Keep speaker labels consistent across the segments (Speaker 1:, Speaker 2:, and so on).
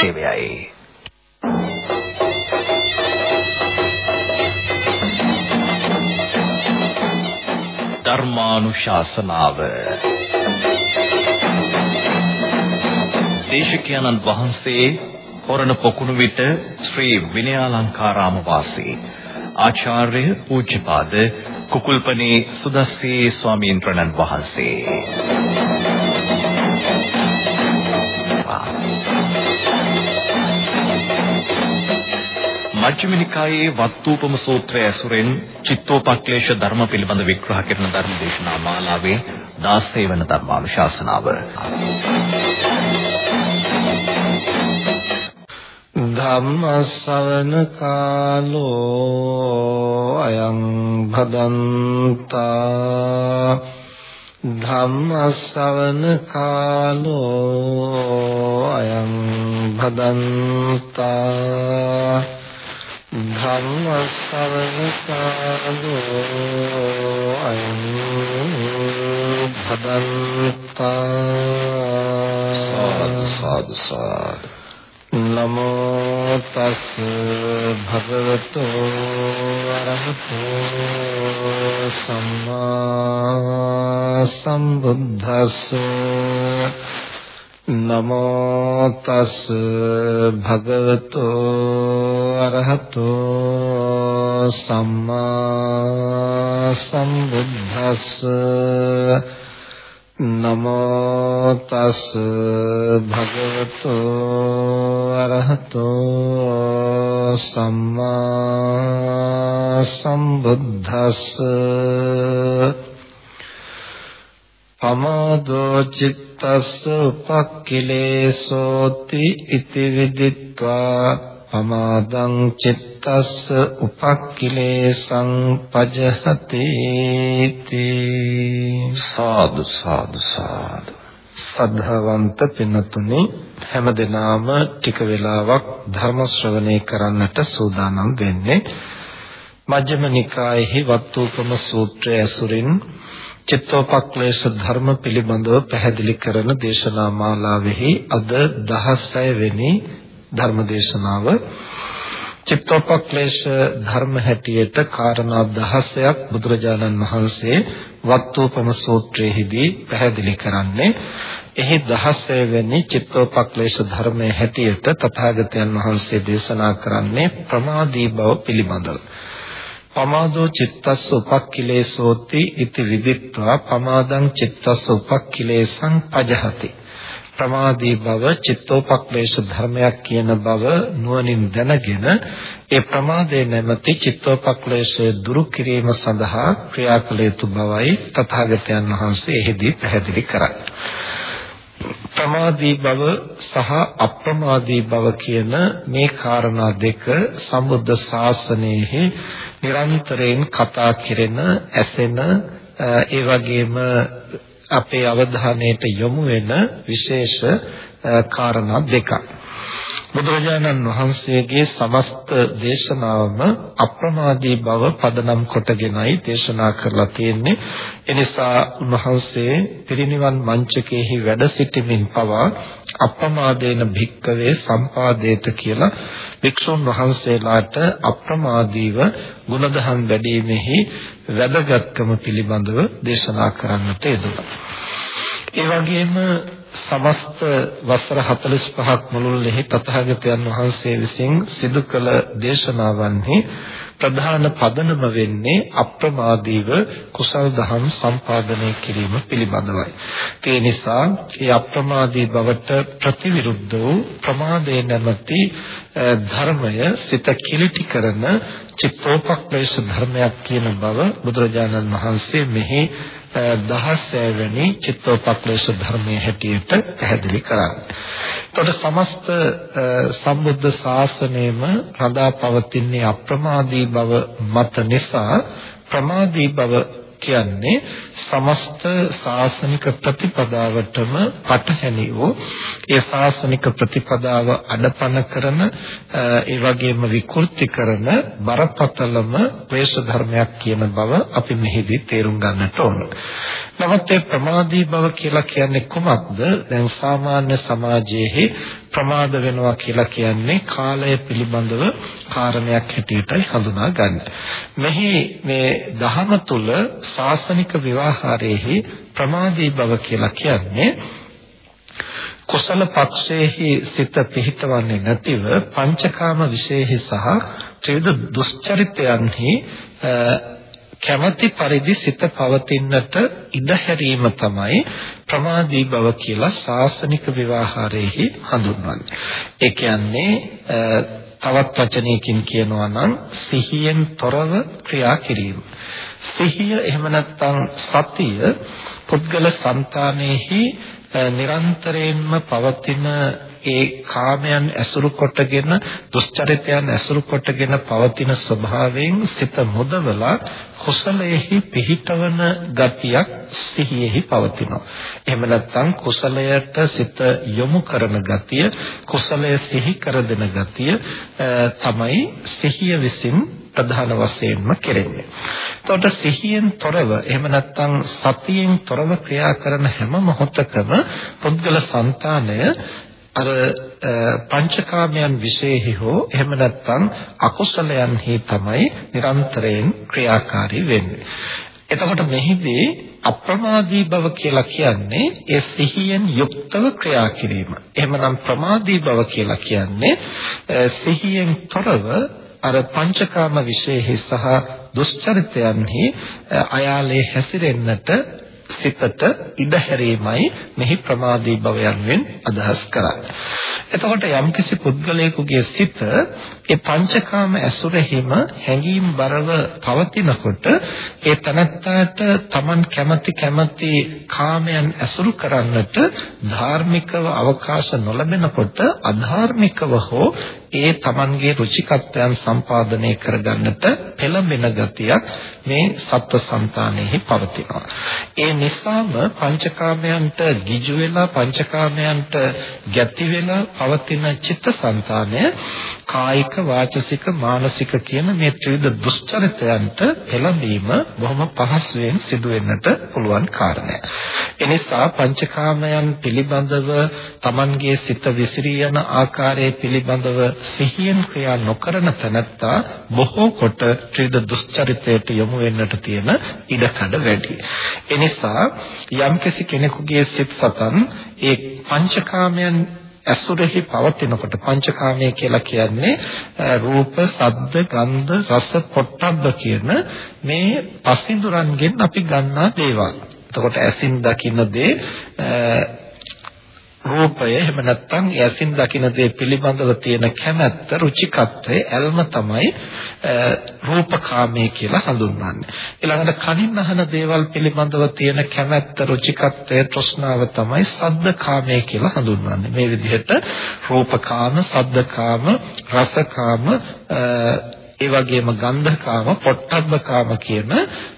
Speaker 1: සේවයයි. ධර්මානුශාසනාව. දේශකයන්න් වහන්සේ හොරණ පොකුණු විට ශ්‍රී විනයාලංකාරාම වාසී. ආචාර්ය පූජ්‍යපාද කුකුල්පනේ සුදස්සී ස්වාමීන් වහන්සේ. මජ්ක්‍ධිම නිකායේ වත්තුපම සූත්‍රය ඇසුරෙන් චිත්තෝපක්ලේශ ධර්ම පිළිබඳ විග්‍රහ කරන ධර්ම දේශනා මාලාවේ 16 වන ධර්මානුශාසනාව.
Speaker 2: ධම්මස්සවන කාලෝ අයං භදන්තා ධම්මස්සවන කාලෝ අයං භදන්තා ධම්මස්සවන කාලෝ අයං භදන්තා නමෝ තස් භගවතු අරහතෝ සම්මා සම්බුද්දස්ස නමෝ තස් භගවතු අරහතෝ සම්මා සම්බුද්දස්ස නමෝ තස් භගවතු අරහතෝ සම්මා සම්බුද්දස්ස පමාදෝ චිත්ත තස්ස උපක්ඛිලේසෝති ඉති විදිත්වා අමාදං චිත්තස්ස උපක්ඛිලේසං පජහති සාදු සාදු සාදු. සද්ධාවන්ත පින්තුනි හැමදෙනාම ටික වෙලාවක් ධර්ම ශ්‍රවණය කරන්නට සූදානම් වෙන්නේ මජ්ක්‍ධිම නිකායෙහි වත්තුපම සූත්‍රය ඇසුරින් චිත්තෝපක්ලේශ ධර්ම පිළිබඳව පැහැදිලි කරන දේශනා මාලාවෙහි අද 16 වෙනි ධර්ම දේශනාව චිත්තෝපක්ලේශ ධර්ම හැටියට කාරණා 16ක් බුදුරජාණන් වහන්සේ වත්තුපම සූත්‍රයේදී පැහැදිලි කරන්නේ. එහි 16 වෙනි චිත්තෝපක්ලේශ ධර්මයේ හැටියට තථාගතයන් වහන්සේ දේශනා කරන්නේ ප්‍රමාදී බව පිළිබඳව. පමාදෝ චිත්තස්ස උපක්ඛිලේසෝති ඉති විදිත්වා පමාදං චිත්තස්ස උපක්ඛිලේසං පජහති. ප්‍රමාදී බව චිත්තෝපක්ලේශ ධර්මයක් කියන බව නුවණින් දැනගෙන ඒ ප්‍රමාදයේ නැමැති චිත්තෝපක්ලේශය දුරු කිරීම සඳහා ක්‍රියා කළ යුතු බවයි තථාගතයන් වහන්සේ එහිදී පැහැදිලි කරන්නේ. ප්‍රමාදී බව සහ අප්‍රමාදී බව කියන මේ කාරණා දෙක සම්බුද්ධ ශාසනයේ නිරන්තරයෙන් කතා කෙරෙන ඇසෙන ඒ වගේම අපේ අවධානයට යොමු වෙන විශේෂ කාරණා දෙකක්. බුදුරජාණන් වහන්සේගේ සමස්ත දේශනාවම අප්‍රමාදී බව පදනම් කොටගෙනයි දේශනා කරලා තියෙන්නේ. එනිසා උන්වහන්සේ පිරිනිවන් මංචකයේහි වැඩ සිටමින් පවා අප්‍රමාදේන භික්කවේ සම්පාදේත කියලා වික්ෂුන් වහන්සේලාට අප්‍රමාදීව ගුණධම් වැඩිමෙහි වැදගත්කම පිළිබඳව දේශනා කරන්නට යෙදුණා. ඒ වගේම සමස්ත වසර 45ක් මුළුල්ලේ තථාගතයන් වහන්සේ විසින් සිදු කළ දේශනාවන්හි ප්‍රධාන පදනම වෙන්නේ අප්‍රමාදීව කුසල් දහම් සම්පාදනය කිරීම පිළිබඳවයි. ඒ නිසා මේ අප්‍රමාදී බවට ප්‍රතිවිරුද්ධ වූ ප්‍රමාදේ නැමැති ධර්මය සිත කිලිටි කරන චිත්තෝපක්ලේශ ධර්මයක් කියන බව බුදුරජාණන් වහන්සේ මෙහි දහස්ය වෙනි චිත්තෝපක්ලේශ ධර්මයේ හැටියට පැහැදිලි කරන්නේ. එතකොට සමස්ත සම්බුද්ධ ශාසනයම රඳා පවතින්නේ අප්‍රමාදී බව මත නිසා ප්‍රමාදී බව කියන්නේ සමස්ත ශාසනික ප්‍රතිපදාවටම පටහැනි වූ ඒ ශාසනික ප්‍රතිපදාව අඩපණ කරන ඒ වගේම විකෘති කරන බරපතලම ක්ලේශ ධර්මයක් කියන බව අපි මෙහිදී තේරුම් ගන්නට ඕන. නමුත් ඒ ප්‍රමාදී බව කියලා කියන්නේ කොහොමද? දැන් සාමාන්‍ය සමාජයේ ප්‍රමාද වෙනවා කියලා කියන්නේ කාලය පිළිබඳව කාරණයක් හැටියටයි හඳුනාගන්නේ. මෙහි මේ දහම තුල ශාසනික විවාහාරයේහි ප්‍රමාදී බව කියලා කියන්නේ කුසල පක්ෂයේහි සිත පිහිටවන්නේ නැතිව පංචකාම විශේෂෙහි සහ ත්‍රිවිධ දුස්චරිතයන්හි කැමැති පරිදි සිත පවතින්නට ඉඩ හැරීම තමයි ප්‍රමාදී බව කියලා ශාසනික විවාහාරයේහි හඳුන්වන්නේ. ඒ කියන්නේ තවත් වචනයකින් කියනවා නම් සිහියෙන් තොරව ක්‍රියා කිරීම. සිහිය එහෙම නැත්නම් සතිය පුද්ගල సంతානෙහි නිරන්තරයෙන්ම පවතින ඒ කාමයන් ඇසුරු කොටගෙන දුස්චරිතයන් ඇසුරු කොටගෙන පවතින ස්වභාවයෙන් සිත මුදවලා කුසලයෙහි පිහිටවන ගතියක් සිහියෙහි පවතිනවා. එහෙම නැත්නම් කුසලයට සිත යොමු කරන ගතිය, කුසලය සිහි කර දෙන ගතිය තමයි සිහිය විසින් ප්‍රධාන වශයෙන්ම කෙරෙන්නේ. එතකොට සිහියෙන් තොරව එහෙම නැත්නම් සතියෙන් තොරව ක්‍රියා කරන හැම මොහොතකම පුද්ගල సంతානය අර පංචකාමයන් විශේෂෙහි හෝ එහෙම නැත්නම් අකුසලයන්හි තමයි නිරන්තරයෙන් ක්‍රියාකාරී වෙන්නේ. එතකොට මෙහිදී අප්‍රමාදී බව කියලා කියන්නේ ඒ සිහියෙන් යුක්තව ක්‍රියා කිරීම. එහෙමනම් ප්‍රමාදී බව කියලා කියන්නේ සිහියෙන් තොරව අර පංචකාම විශේෂෙහි සහ දුෂ්චරිතයන්හි අයාලේ හැසිරෙන්නට සිතට ඉඩ හැරීමයි මෙහි ප්‍රමාදී භවයන්ෙන් අදහස් කරන්නේ. එතකොට යම්කිසි පුද්ගලයෙකුගේ සිත ඒ පංචකාම ඇසුරෙහිම හැඟීම් බරව පවතිනකොට ඒ තනත්තාට Taman කැමති කැමති කාමයන් ඇසුරු කරන්නට ධාර්මිකව අවකාශ නොලැබෙනකොට අධාර්මිකව හෝ ඒ Tamanගේ රුචිකත්වයන් සම්පාදනය කරගන්නට පෙළඹෙන ගතියක් මේ සත්ව సంతානෙහි පවතිනවා. ඒ නිසාම පංචකාමයන්ට ගිජු වෙලා පංචකාමයන්ට ගැති වෙලා පවතින චිත්තසංතානය කායික වාචසික මානසික කියන මේ ත්‍රිවිධ දුෂ්චරිතයන්ට පෙළඹීම බොහොම පහසුවෙන් සිදු වෙන්නට පුළුවන් කාරණයක්. එනිසා පංචකාමයන් පිළිබඳව Tamanගේ සිත විසිරී යන ආකාරය පිළිබඳව සිහියෙන් ක්‍රියා නොකරන තැනැත්තා බොහෝ කොට ත්‍රිවිධ දුෂ්චරිතයට යොමු වෙන්නට තියෙන ඉඩකඩ වැඩි. එනිසා යම්කිසි කෙනෙකුගේ සිත් සතන් ඒ පංචකාමයන් ඇසුරෙහි පවතිනකොට පංචකාමය කියලා කියන්නේ රූප, ශබ්ද, ගන්ධ, රස, පොට්ටබ්බ කියන මේ පසින්දුරන්ගෙන් අපි ගන්නා දේවල්. එතකොට ඇසින් දකින්න දේ රූපය එහෙම නැත්නම් ඇසින් දකින දේ පිළිබඳව තියෙන කැමැත්ත රුචිකත්වය ඇල්ම තමයි රූපකාමයේ කියලා හඳුන්වන්නේ. ඊළඟට කනින් අහන දේවල් පිළිබඳව තියෙන කැමැත්ත රුචිකත්වය තෘෂ්ණාව තමයි සද්දකාමයේ කියලා හඳුන්වන්නේ. මේ විදිහට රූපකාම, සද්දකාම, රසකාම ඒ වගේම ගන්ධකාම, පොට්ටබ්බකාම කියන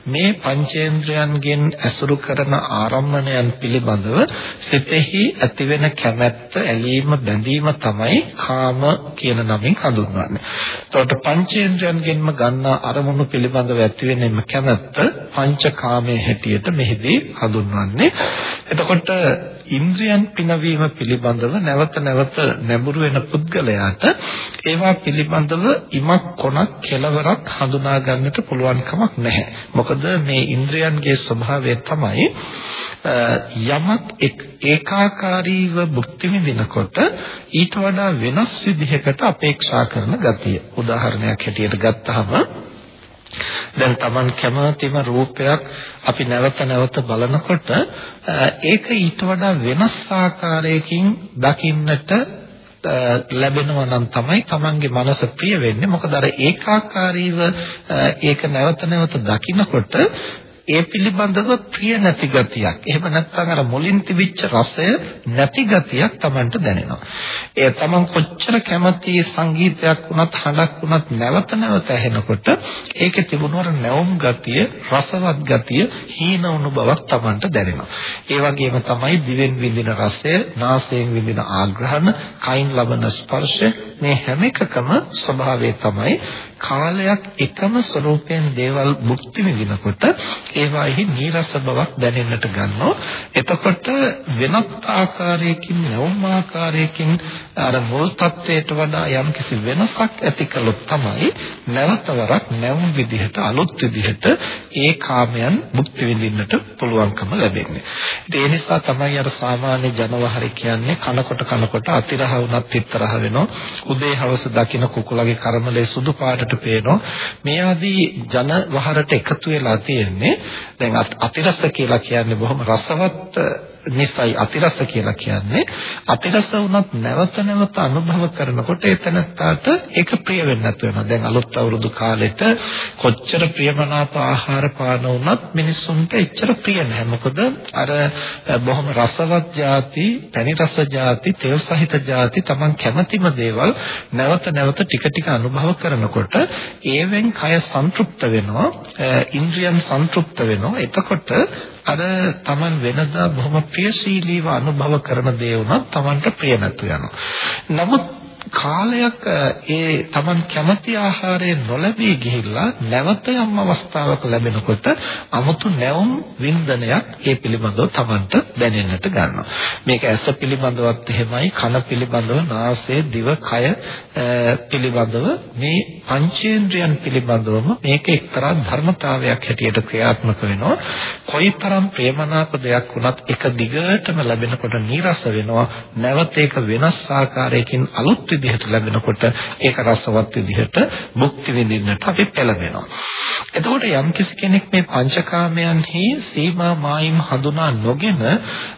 Speaker 2: මේ පංචේන්ද්‍රයන්ගෙන් ඇසුරු කරන ආරම්මණයන් පිළිබඳව සිතෙහි ඇතිවෙන කැමැත්ත, ඇලීම, බැඳීම තමයි කාම කියන නමින් හඳුන්වන්නේ. එතකොට පංචේන්ද්‍රයන්ගෙන්ම ගන්නා අරමුණු පිළිබඳව ඇතිවෙන කැමැත්ත පංචකාමයේ හැටියට මෙහිදී හඳුන්වන්නේ. එතකොට ඉන්ද්‍රියන් පිනවීම පිළිබඳව නැවත නැවත නැඹුරු වෙන පුද්ගලයාට ඒවා පිළිබඳව ඉමක් කොනක් කෙලවරක් හඳුනා ගන්නට පුළුවන් කමක් නැහැ. මොකද මේ ඉන්ද්‍රියන්ගේ ස්වභාවය තමයි යමක් ඒකාකාරීව භුක්ති විඳිනකොට ඊට වඩා වෙනස් විදිහකට අපේක්ෂා කරන ගතිය. උදාහරණයක් හැටියට ගත්තහම දැන් Taman කැමතිම රූපයක් අපි නැවත නැවත බලනකොට ඒක ඊට වඩා වෙනස් ආකාරයකින් දකින්නට ලැබෙනවා නම් තමයි Tamanගේ මනස ප්‍රිය වෙන්නේ. මොකද අර ඒකාකාරීව ඒක නැවත නැවත දකිනකොට ඒ පිළිබඳව ප්‍රිය නැති ගතියක්. එහෙම නැත්නම් අර මුලින් තිබිච්ච රසය නැති ගතියක් Tamanට දැනෙනවා. ඒ Taman කොච්චර කැමති සංගීතයක් වුණත් හඬක් වුණත් නැවත නැවත ඇහෙනකොට ඒකේ තිබුණු අර නැවුම් ගතිය, රසවත් ගතිය හීන වුණු බවක් Tamanට දැනෙනවා. ඒ වගේම තමයි දිවෙන් විඳින රසය, නාසයෙන් විඳින ආග්‍රහණ, කයින් ලබන ස්පර්ශය මේ හැම එකකම ස්වභාවය තමයි කාලයක් එකම ස්වરૂපයෙන් දේවල් භුක්ති විඳිනකොට ඒවාෙහි නීරස බවක් දැනෙන්නට ගන්නවා. එතකොට වෙනත් ආකාරයකින් යොම් ආකාරයකින් අර මුල් තත්ත්වයට වඩා යම්කිසි වෙනසක් ඇති කළොත් තමයි නැවතවරක් නැවුම් විදිහට අලුත් විදිහට ඒ කාමයන් භුක්ති විඳින්නට පුළුවන්කම ලැබෙන්නේ. ඒ නිසා තමයි අර සාමාන්‍ය ජනවහර කියන්නේ කනකොට කනකොට අතිරහ වුණත් පිටරහ වෙනවා. උදේ හවස දකින කුකුලගේ කර්මලේ සුදු පාටට පේනවා. මේ ආදී ජනවහරට එකතු වෙලා තියෙන්නේ දැන් අතිරස කියලා කියන්නේ බොහොම රසවත් නිසයි අතිරස කියලා කියන්නේ අතිරස වුණත් නැවත නැවත අනුභව කරනකොට එතනටට ඒක ප්‍රිය වෙන්නේ නැතු වෙනවා. දැන් අලුත් අවුරුදු කාලෙට කොච්චර ප්‍රියමනාප ආහාර පාන වුණත් මිනිස්සුන්ට එච්චර ප්‍රිය නැහැ. මොකද අර බොහොම රසවත් ಜಾති, තනි රස ಜಾති, තෙල් සහිත ಜಾති Taman කැමතිම දේවල් නැවත නැවත ටික ටික අනුභව කරනකොට ඒවෙන් කය සන්තුෂ්ත වෙනවා, ඉන්ද්‍රියන් සන්තුෂ්ත වෙනවා. එතකොට අර Taman වෙනදා බොහොම ප්‍රියශීලීව අනුභව කරන දේ වුණත් Tamanට ප්‍රිය නැතු යනවා. නමුත් කාලයක් ඒ Taman කැමති ආහාරය නොලැබී ගිහිල්ලා නැවත යම් අවස්ථාවක ලැබෙනකොට 아무තු නැවුම් වින්දනයක් ඒ පිළිබඳව Tamanට දැනෙන්නට ගන්නවා. මේක ඇස පිළිබඳවත් එහෙමයි, කන පිළිබඳව, නාසය, දිව, කය පිළිබඳව මේ පංචේන්ද්‍රයන් පිළිබඳවම මේක එක්තරා ධර්මතාවයක් හැටියට ක්‍රියාත්මක වෙනවා. කොයිතරම් ප්‍රේමනාප දෙයක් වුණත් එක දිගටම ලැබෙනකොට නීරස වෙනවා. නැවත ඒක වෙනස් ආකාරයකින් අලුත් විදිහට ලැබෙනකොට ඒක රසවත් විදිහට භුක්ති විඳින්නට අපි පෙළඹෙනවා. එතකොට යම්කිසි කෙනෙක් මේ පංචකාමයන්හි සීමා මායිම් හඳුනා නොගෙන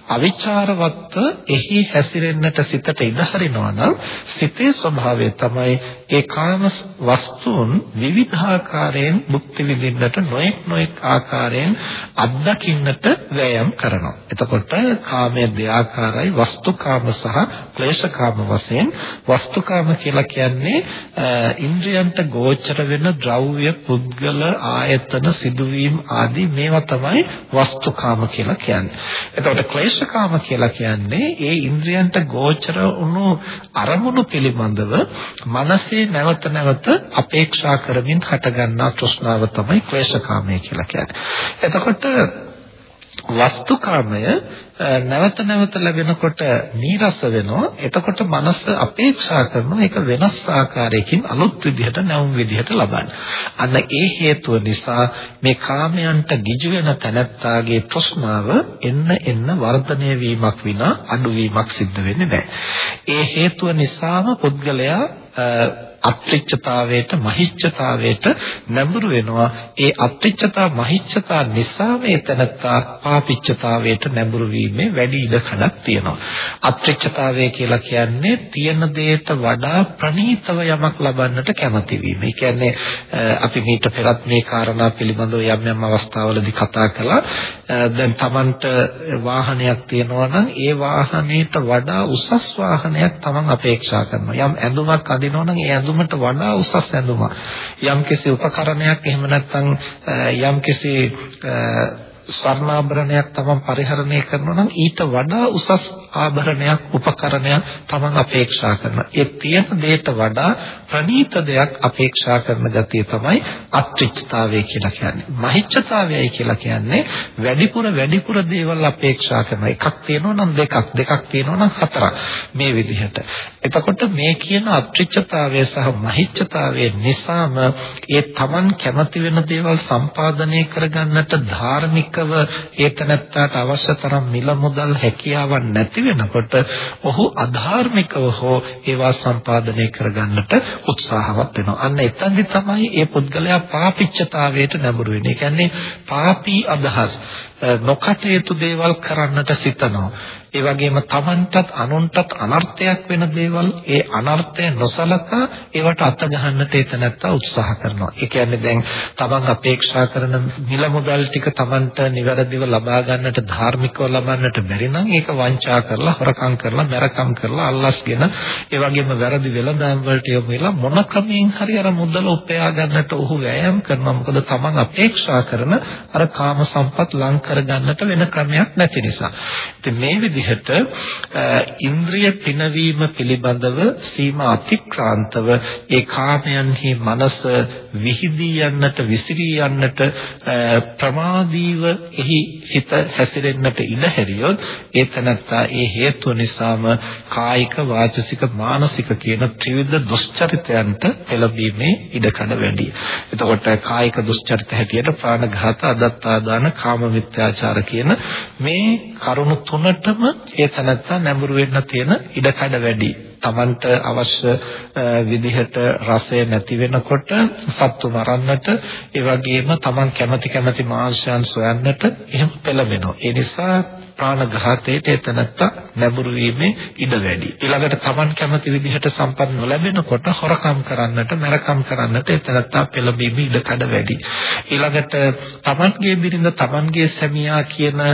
Speaker 2: අවිචාරවත්ව එහි හැසිරෙන්නට සිතට ඉඩ හරිනවා නම් සිතේ ස්වභාවය තමයි ඒ කාම වස්තුන් විවිධාකාරයෙන් භුක්ති විඳින්නට නොඑක් නොඑක් ආකාරයෙන් අත්දකින්නට වෑයම් කරනවා. එතකොට කාමයේ දෙආකාරයි වස්තුකාම සහ ක්ලේශකාම වශයෙන් වස්තුකාම කියලා කියන්නේ ඉන්ද්‍රයන්ට ගෝචර වෙන ද්‍රව්‍ය, පුද්ගල, ආයතන, සිදුවීම් ආදී මේවා තමයි වස්තුකාම කියලා කියන්නේ. එතකොට ක්ලේශකාම කියලා කියන්නේ ඒ ඉන්ද්‍රයන්ට ගෝචර වුණු අරමුණු පිළිබඳව මනසේ නැවත නැවත අපේක්ෂා කරමින් හටගන්නා තෘෂ්ණාව තමයි ක්ලේශකාමය කියලා කියන්නේ. එතකොට වස්තුකාමය නැවත නැවත ලැබෙනකොට නීරස වෙනවා. එතකොට මනස අපේක්ෂා කරනවා ඒක වෙනස් ආකාරයකින් අලුත් විදිහට නැවුම් විදිහට ලබන්න. අන්න ඒ හේතුව නිසා මේ කාමයන්ට ගිජු වෙන තැනැත්තාගේ ප්‍රශ්නාව එන්න එන්න වර්ධනය වීමක් විනා අඩුවීමක් සිද්ධ වෙන්නේ නැහැ. ඒ හේතුව නිසාම පුද්ගලයා අත්‍රිච්ඡතාවයට මහිච්ඡතාවයට නැඹුරු වෙනවා ඒ අත්‍රිච්ඡතා මහිච්ඡතා නිසා මේ තනත්තා පාපිච්ඡතාවයට නැඹුරු වීමේ වැඩි ඉඩකඩක් තියෙනවා අත්‍රිච්ඡතාවය කියලා කියන්නේ තියෙන දෙයට වඩා ප්‍රණීතව යමක් ලබන්නට කැමති වීම. ඒ කියන්නේ අපි මීට පෙරත් මේ කාරණා පිළිබඳව යම් යම් අවස්ථාවලදී කතා කළා. දැන් Tamanට වාහනයක් තියෙනවා නම් ඒ වාහනයට වඩා උසස් වාහනයක් Taman අපේක්ෂා කරනවා. යම් ඇඳුමක් අඳිනවා නම් ඒ ඇඳුම ඇඳුමට වඩා උසස් ඇඳුමක් යම්කිසි උපකරණයක් එහෙම නැත්නම් යම්කිසි ස්වර්ණාභරණයක් තමන් පරිහරණය කරනවා නම් ඊට වඩා උසස් ආභරණයක් උපකරණයක් තමන් අපේක්ෂා කරනවා. ඒ තියෙන දෙයට වඩා ප්‍රණීත දෙයක් අපේක්ෂා කරන ගතිය තමයි අත්‍රිච්ඡතාවය කියලා කියන්නේ. මහිච්ඡතාවයයි කියලා කියන්නේ වැඩිපුර වැඩිපුර දේවල් අපේක්ෂා කරන එකක් තියෙනවා නම් දෙකක් දෙකක් තියෙනවා නම් හතරක් මේ විදිහට. එතකොට මේ කියන අත්‍රිච්ඡතාවය සහ මහිච්ඡතාවය නිසාම ඒ තමන් කැමති වෙන දේවල් සම්පාදනය කරගන්නට ධාර්මිකව ඒතනත්තට අවශ්‍ය තරම් මිල මුදල් හැකියාවක් නැති වෙනකොට ඔහු අධාර්මිකව හෝ ඒවා සම්පාදනය කරගන්නට උත්සාහවත් වෙනවා. අන්න එතනදි තමයි මේ පුද්ගලයා පාපිච්චතාවයට නැඹුරු වෙන්නේ. ඒ කියන්නේ පාපී අදහස් නොකටයුතු දේවල් කරන්නට සිතනවා. ඒ වගේම Tamanටත් අනුන්ටත් අනර්ථයක් වෙන දේවල් ඒ අනර්ථය නොසලකා ඒවට අත ගහන්නට එතනත්තා උත්සාහ කරනවා. ඒ කියන්නේ දැන් Taman අපේක්ෂා කරන මිල මුදල් ටික Tamanට නිවැරදිව ලබා ගන්නට ධාර්මිකව ලබන්නට බැරි නම් ඒක වංචා කරලා හොරකම් කරලා මැරකම් කරලා අල්ලස්ගෙන ඒ වගේම වැරදි වෙළඳාම් වලට යොමු වෙලා මොන ක්‍රමයෙන් හරි අර මුදල උපයා ගන්නට ඔහු වෑයම් කරනවා. මොකද Taman අපේක්ෂා කරන අර කාම සම්පත් ලං කරගන්නට වෙන ක්‍රමයක් නැති නිසා. ඉතින් මේ විදිහට ඉන්ද්‍රිය පිනවීම පිළිබඳව සීමා අතික්‍රාන්තව ඒ කාමයන්හි මනස විහිදී යන්නට විසිරී යන්නට ප්‍රමාදීව එහි හිත හැසිරෙන්නට ඉඩ හැරියොත් ඒ තනත්තා ඒ හේතුව නිසාම කායික වාචසික මානසික කියන ත්‍රිවිධ දුස්චරිතයන්ට පෙළඹීමේ ඉඩකඩ වැඩි. එතකොට කායික දුස්චරිත හැටියට ප්‍රාණඝාත අදත්තාදාන කාම මිත්‍යාචාර කියන මේ කරුණු තුනටම ඒ තනත්තා නැඹුරු වෙන්න තියෙන ඉඩකඩ වැඩි. Tamanට අවශ්‍ය විදිහට රසය නැති වෙනකොට සත්තු මරන්නට ඒ වගේම Taman කැමති කැමති මාංශයන් සොයන්නට එහෙම පෙළඹෙනවා. ඒ නිසා ප්‍රාණඝාතයට එතනත්ත නැඹුරු වීමේ ඉඩ වැඩි. ඊළඟට Taman කැමති විදිහට සම්පත් නොලැබෙනකොට හොරකම් කරන්නට, මරකම් කරන්නට එතනත්ත පෙළඹීමේ ඉඩ කඩ වැඩි. ඊළඟට Tamanගේ බිරිඳ Tamanගේ සැමියා කියන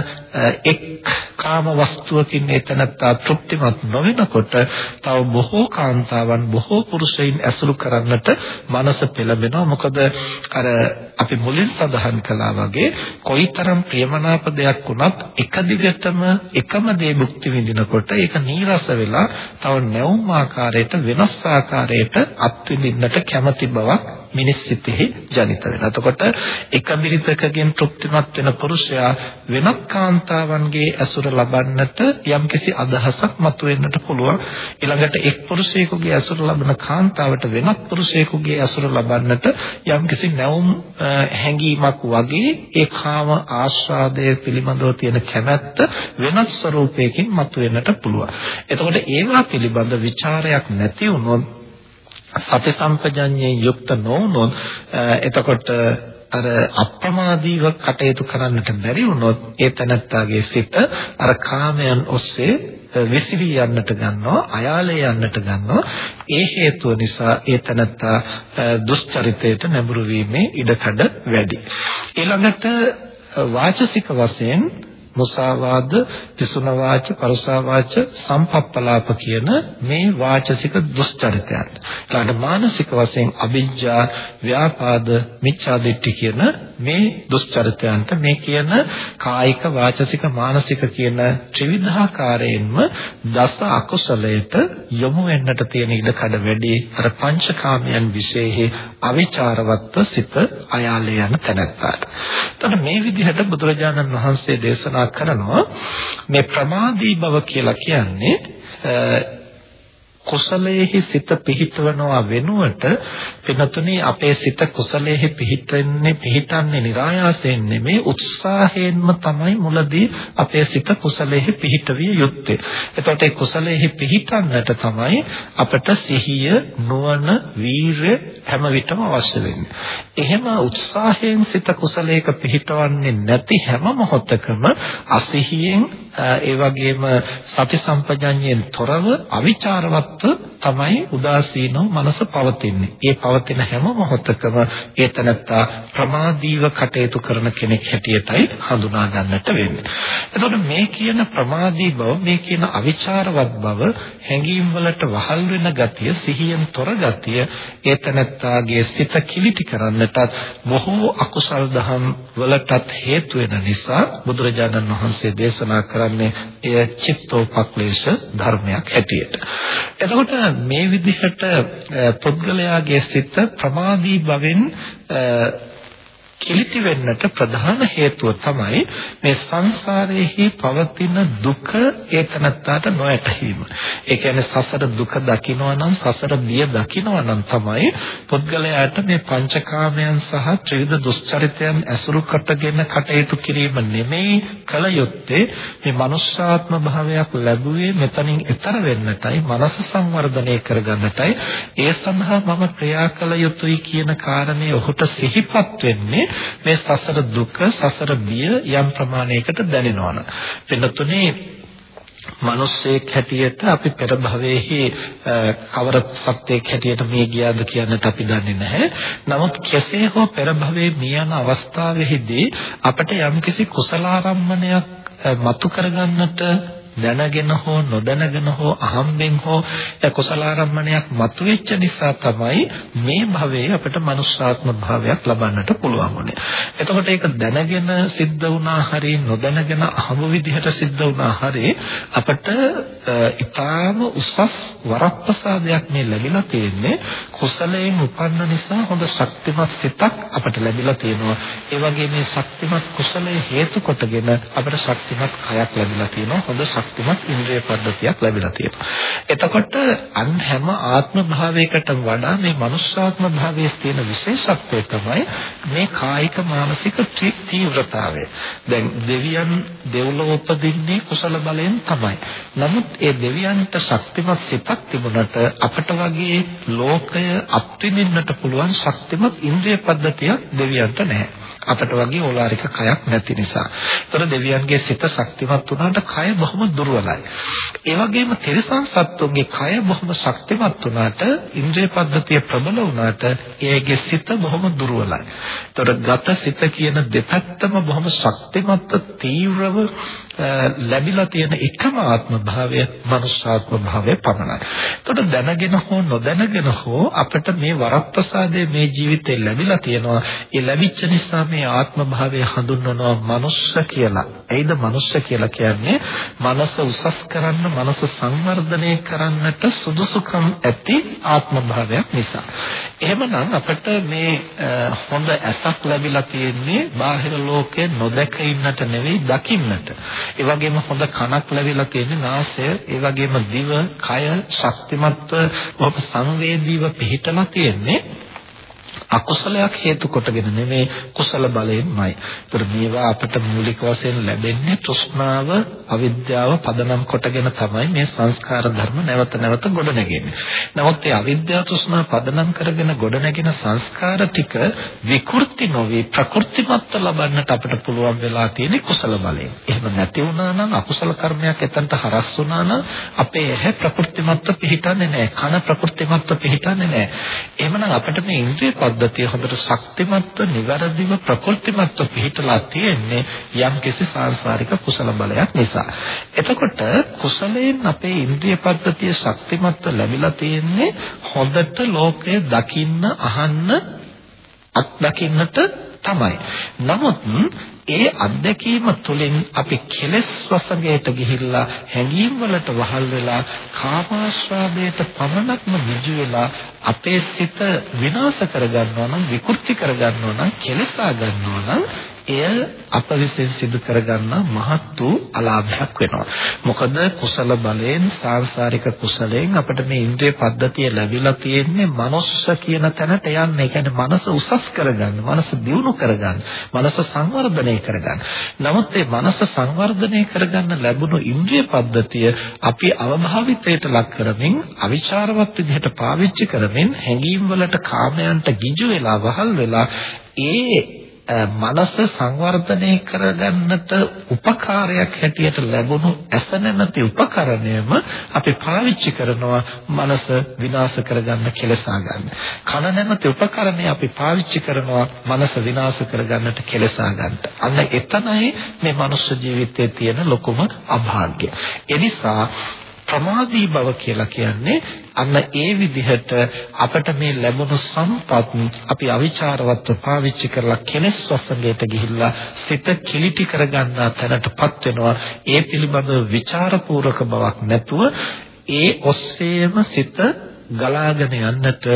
Speaker 2: එක් කාම වස්තුවකින් එතනත්ත තෘප්තිමත් නොවෙනකොට තව බොහෝ කාන්තාවන් බොහෝ පුරුෂයින් ඇසුරු කරන්නට මනස පෙළඹෙනවා. මොකද අර අපි මුලින් සඳහන් කළා වගේ කොයිතරම් ප්‍රියමනාප දෙයක් වුණත් එක දිග දිගටම එකම දේ භුක්ති විඳිනකොට ඒක නීරස වෙලා තව නැවුම් ආකාරයට වෙනස් ආකාරයට අත්විඳින්නට කැමති බවක් මිනිස් සිතෙහි ජනිත වෙනවා. එතකොට එක බිරිතකගෙන් තෘප්තිමත් වෙන පුරුෂයා වෙනත් කාන්තාවන්ගේ ඇසුර ලබන්නට යම්කිසි අදහසක් මතුවෙන්නට පුළුවන්. ඊළඟට එක් පුරුෂයෙකුගේ අසුර ලබන කාන්තාවට වෙනත් පුරුෂයෙකුගේ අසුර ලබන්නට යම්කිසි නැවුම් හැඟීමක් වගේ ඒ කාම ආස්වාදය පිළිබඳව තියෙන කැමැත්ත වෙනස් ස්වරූපයකින් මතුවෙන්නට පුළුවන්. එතකොට ඒවා පිළිබඳ ਵਿਚාරයක් නැති වුණොත් සති සම්පජඤ්ඤයෙන් යුක්ත නොවුනොත් එතකොට අර අප්‍රමාදීව කටයුතු කරන්නට බැරි වුණොත් ඒ තනත්තාගේ සිත අර කාමයන් ඔස්සේ විසිරී යන්නට ගන්නවා අයාලේ යන්නට ගන්නවා. ඒ හේතුව නිසා ඒ තනත්තා දුෂ්චරිතයට නැඹුරු වීමේ ඉඩකඩ වැඩි. ඊළඟට වාචසික වශයෙන් මුසාවාද, පිසුන වාච, පරසා වාච, සම්පප්පලාප කියන මේ වාචසික දුස්චරිතයන්. ඊළඟ මානසික වශයෙන් අවිජ්ජා, ව්‍යාපාද, මිච්ඡාදිට්ඨි කියන මේ දුස්චරිතයන්ට මේ කියන කායික, වාචසික, මානසික කියන ත්‍රිවිධාකාරයෙන්ම දස අකුසලයට යොමු වෙන්නට තියෙන ඉඩකඩ වැඩි අර පංචකාමයන් විශේෂෙහි අවිචාරවත්ව සිත අයාලේ යන තැනැත්තාට. එතකොට මේ විදිහට බුදුරජාණන් වහන්සේ දේශනා කරනවා. මේ ප්‍රමාදී බව කියලා කියන්නේ කුසලයේහි සිත පිහිටවනවා වෙනුවට පිනතුනේ අපේ සිත කුසලයේහි පිහිටන්නේ පිහිටන්නේ નિરાයාසයෙන් නෙමේ උත්සාහයෙන්ම තමයි මුලදී අපේ සිත කුසලයේහි පිහිටවිය යුත්තේ. එතකොට ඒ කුසලයේහි පිහිටන්නට තමයි අපට සිහිය, නුවණ, වීරය හැම විටම අවශ්‍ය වෙන්නේ. එහෙම උත්සාහයෙන් සිත කුසලයක පිහිටවන්නේ නැති හැම මොහොතකම අසිහියෙන් ඒ වගේම සති සම්පජඤ්ඤයෙන් තොරව අවිචාරවත්ව තමයි උදාසීනව මනස පවතින්නේ. ඒ පවතින හැම මොහොතකම ඒතනත්තා ප්‍රමාදීව කටයුතු කරන කෙනෙක් හැටියටයි හඳුනා ගන්නට වෙන්නේ. එතකොට මේ කියන ප්‍රමාදී බව, මේ කියන අවිචාරවත් බව, හැඟීම් වලට වහල් වෙන ගතිය, සිහියෙන් තොර ගතිය ඒතනත්තාගේ සිත කිලිටි කරන්නටත් බොහෝ අකුසල් දහම් වලටත් හේතු වෙන නිසා බුදුරජාණන් වහන්සේ දේශනා කරන්නේ එය චිත්තෝපක්ලේශ ධර්මයක් හැටියට. එතකොට මේ විදිහට පුද්ගලයාගේ සිත ප්‍රමාදී බවෙන් කිලිටි වෙන්නට ප්‍රධාන හේතුව තමයි මේ සංසාරයේහි පවතින දුක ඒතනත්තාට නොඇතීම. ඒ කියන්නේ සසර දුක දකිනවා නම් සසර බිය දකිනවා නම් තමයි පුද්ගලයාට මේ පංචකාමයන් සහ ත්‍රිවිධ දුස්චරිතයන් ඇසුරු කොටගෙන කටයුතු කිරීම නෙමෙයි කල යුත්තේ මේ මනුෂ්‍යාත්ම භාවයක් ලැබුවේ මෙතනින් ඈතර වෙන්නටයි මනස සංවර්ධනය කරගන්නටයි ඒ සඳහා මම ක්‍රියා කළ යුතුයි කියන කාරණේ ඔහුට සිහිපත් වෙන්නේ මේ සසර දුක සසර බිය යම් ප්‍රමාණයකට දැනෙනවනේ. පින්නතුනේ මිනිස්සෙක් හැටියට අපි පෙර භවයේහි කවර සත්‍යයක් හැටියට මේ ගියාද කියන්නත් අපි දන්නේ නැහැ. නමුත් කෙසේ හෝ පෙර භවයේ මියන අවස්ථාවේදී අපට යම්කිසි කුසලාරම්මණයක් මතු කරගන්නට දැනගෙන හෝ නොදැනගෙන හෝ අහම්බෙන් හෝ කුසල ආරම්මණයක් මතුවෙච්ච නිසා තමයි මේ භවයේ අපිට මනුෂ්‍යාත්ම භාවයක් ලබන්නට පුළුවන් වුනේ. එතකොට ඒක දැනගෙන සිද්ධ වුණා හරි නොදැනගෙන අහමු විදිහට සිද්ධ වුණා හරි අපිට ඊටාම උසස් වරප්‍රසාදයක් මේ ලැබිලා තියෙන්නේ කුසලයෙන් උපන්න නිසා හොඳ ශක්තිමත් සිතක් අපිට ලැබිලා තියෙනවා. ඒ වගේ මේ ශක්තිමත් කුසලයේ හේතු කොටගෙන අපිට ශක්තිමත් කයක් ලැබිලා තියෙනවා. හොඳ ශක්තිමත් ඉන්ද්‍රිය පද්ධතියක් ලැබිලා තියෙනවා. එතකොට අන් හැම ආත්ම භාවයකට වඩා මේ මනුෂ්‍යාත්ම භාවයේ තියෙන විශේෂත්වය තමයි මේ කායික මානසික තීව්‍රතාවය. දැන් දෙවියන් දෙව්ලොව උපදින්නේ කුසල බලයෙන් තමයි. නමුත් ඒ දෙවියන්ට ශක්තිමත් සිතක් තිබුණට අපට වගේ ලෝකය අත්විඳින්නට පුළුවන් ශක්තිමත් ඉන්ද්‍රිය පද්ධතියක් දෙවියන්ට නැහැ. අපට වගේ ඕලාරික කයක් නැති නිසා. ඒතර දෙවියන්ගේ සිත ශක්තිමත් වුණාට කය බොහොම දුර්වලයි. ඒ වගේම තිරිසන් සත්තුන්ගේ කය බොහොම ශක්තිමත් වුණාට ඉන්ද්‍රිය පද්ධතිය ප්‍රබල වුණාට ඒගේ සිත බොහොම දුර්වලයි. ඒතර ගත සිත කියන දෙපැත්තම බොහොම ශක්තිමත් තීව්‍රව ලැබිලා තියෙන එකම ආත්ම භාවය මනුෂ්‍යාත්ම භාවය පමණයි. ඒතකොට දැනගෙන හෝ නොදැනගෙන හෝ අපිට මේ වරප්‍රසාදයේ මේ ජීවිතේ ලැබිලා තියෙනවා. ඒ ලැබිච්ච නිසා මේ ආත්ම භාවය හඳුන්වනවා මනුෂ්‍ය කියලා. එයිද මනුෂ්‍ය කියලා කියන්නේ මනස උසස් කරන්න, මනස සංවර්ධනය කරන්නට සුදුසුකම් ඇති ආත්ම භාවයක් නිසා. එහෙමනම් අපිට මේ හොඳ ඇසක් ලැබිලා තියෙන්නේ බාහිර ලෝකේ නොදැක ඉන්නට නෙවෙයි දකින්නට. ඒ වගේම හොඳ කනක් ලැබිලා තියෙන්නේ නාසය, ඒ වගේම දිව, කය ශක්තිමත්ව ඔබ සංවේදීව පිහිටලා තියෙන්නේ අකුසලයක් හේතු කොටගෙන නෙමෙයි කුසල බලයෙන්මයි. ඒතර මේවා අපිට මූලික වශයෙන් ලැබෙන්නේ තෘෂ්ණාව, අවිද්‍යාව පදනම් කොටගෙන තමයි මේ සංස්කාර ධර්ම නැවත නැවත ගොඩනැගෙන්නේ. නමුත් මේ අවිද්‍යාව තෘෂ්ණා පදනම් කරගෙන ගොඩනැගෙන සංස්කාර ටික විකෘති නොවේ ප්‍රකෘතිමත් ලබන්නට අපිට පුළුවන් වෙලා තියෙන්නේ කුසල බලයෙන්. එහෙම නැති වුණා නම් අකුසල කර්මයක් එතනට හරස් වුණා නම් අපේ ඇහැ ප්‍රකෘතිමත්ව පිහිටන්නේ නැහැ. කන ප්‍රකෘතිමත්ව පිහිටන්නේ නැහැ. එහෙමනම් අපිට මේ ඉන්ද්‍රිය පද්ධතිය හොඳට ශක්තිමත්ව, નિවරදිව, ප්‍රකෘතිමත්ව පිහිටලා තියෙන්නේ යම්කිසි සාංශාරික කුසල බලයක් නිසා. එතකොට කුසලයෙන් අපේ ඉන්ද්‍රිය පද්ධතිය ශක්තිමත්ව ලැබිලා තියෙන්නේ හොඳට ලෝකය දකින්න, අහන්න, අත්දකින්නට තමයි. නමුත් ඒ අත්දැකීම තුළින් අපි කෙලෙස් වසඟයට ගිහිල්ලා හැඟීම් වලට වහල් වෙලා කාමාශ්‍රාදයට පමණක්ම විජු වෙලා අපේ සිත විනාශ කරගන්නවා නම් විකෘති කරගන්නවා නම් කෙලසා ගන්නවා නම් එය අප විසින් සිදු කරගන්න මහත් වූ අලාභයක් වෙනවා. මොකද කුසල බලයෙන් සාංශාරික කුසලයෙන් අපිට මේ ඉන්ද්‍රිය පද්ධතිය ලැබිලා තියෙන්නේ මනොස්ස කියන තැනට යන්න. ඒ කියන්නේ මනස උසස් කරගන්න, මනස දියුණු කරගන්න, මනස සංවර්ධනය කරගන්න. නමුත් මේ මනස සංවර්ධනය කරගන්න ලැබුණු ඉන්ද්‍රිය පද්ධතිය අපි අවභාවිතයට ලක් කරමින් අවිචාරවත් විදිහට පාවිච්චි කරමින් හැඟීම් වලට කාමයන්ට ගිජු වෙලා වහල් වෙලා ඒ මනස සංවර්ධනය කරගන්නට උපකාරයක් හැටියට ලැබුණු ඇස නැමැති උපකරණයම අපි පාවිච්චි කරනවා මනස විනාශ කරගන්න කෙලසා ගන්න. කන නැමැති උපකරණය අපි පාවිච්චි කරනවා මනස විනාශ කරගන්නට කෙලසා ගන්නට. අන්න එතනයි මේ මනුෂ්‍ය ජීවිතයේ තියෙන ලොකුම අභාග්‍ය. එනිසා ප්‍රමාදී බව කියලා කියන්නේ අන්න ඒ විදිහට අපිට මේ ලැබුණු සම්පත් අපි අවිචාරවත්ව පාවිච්චි කරලා කෙලෙස් වසඟයට ගිහිල්ලා සිත කිලිටි කරගන්නා තැනටපත් වෙනවා. ඒ පිළිබඳව ਵਿਚාරපූර්වක බවක් නැතුව ඒ ඔස්සේම සිත ගලාගෙන යන්නට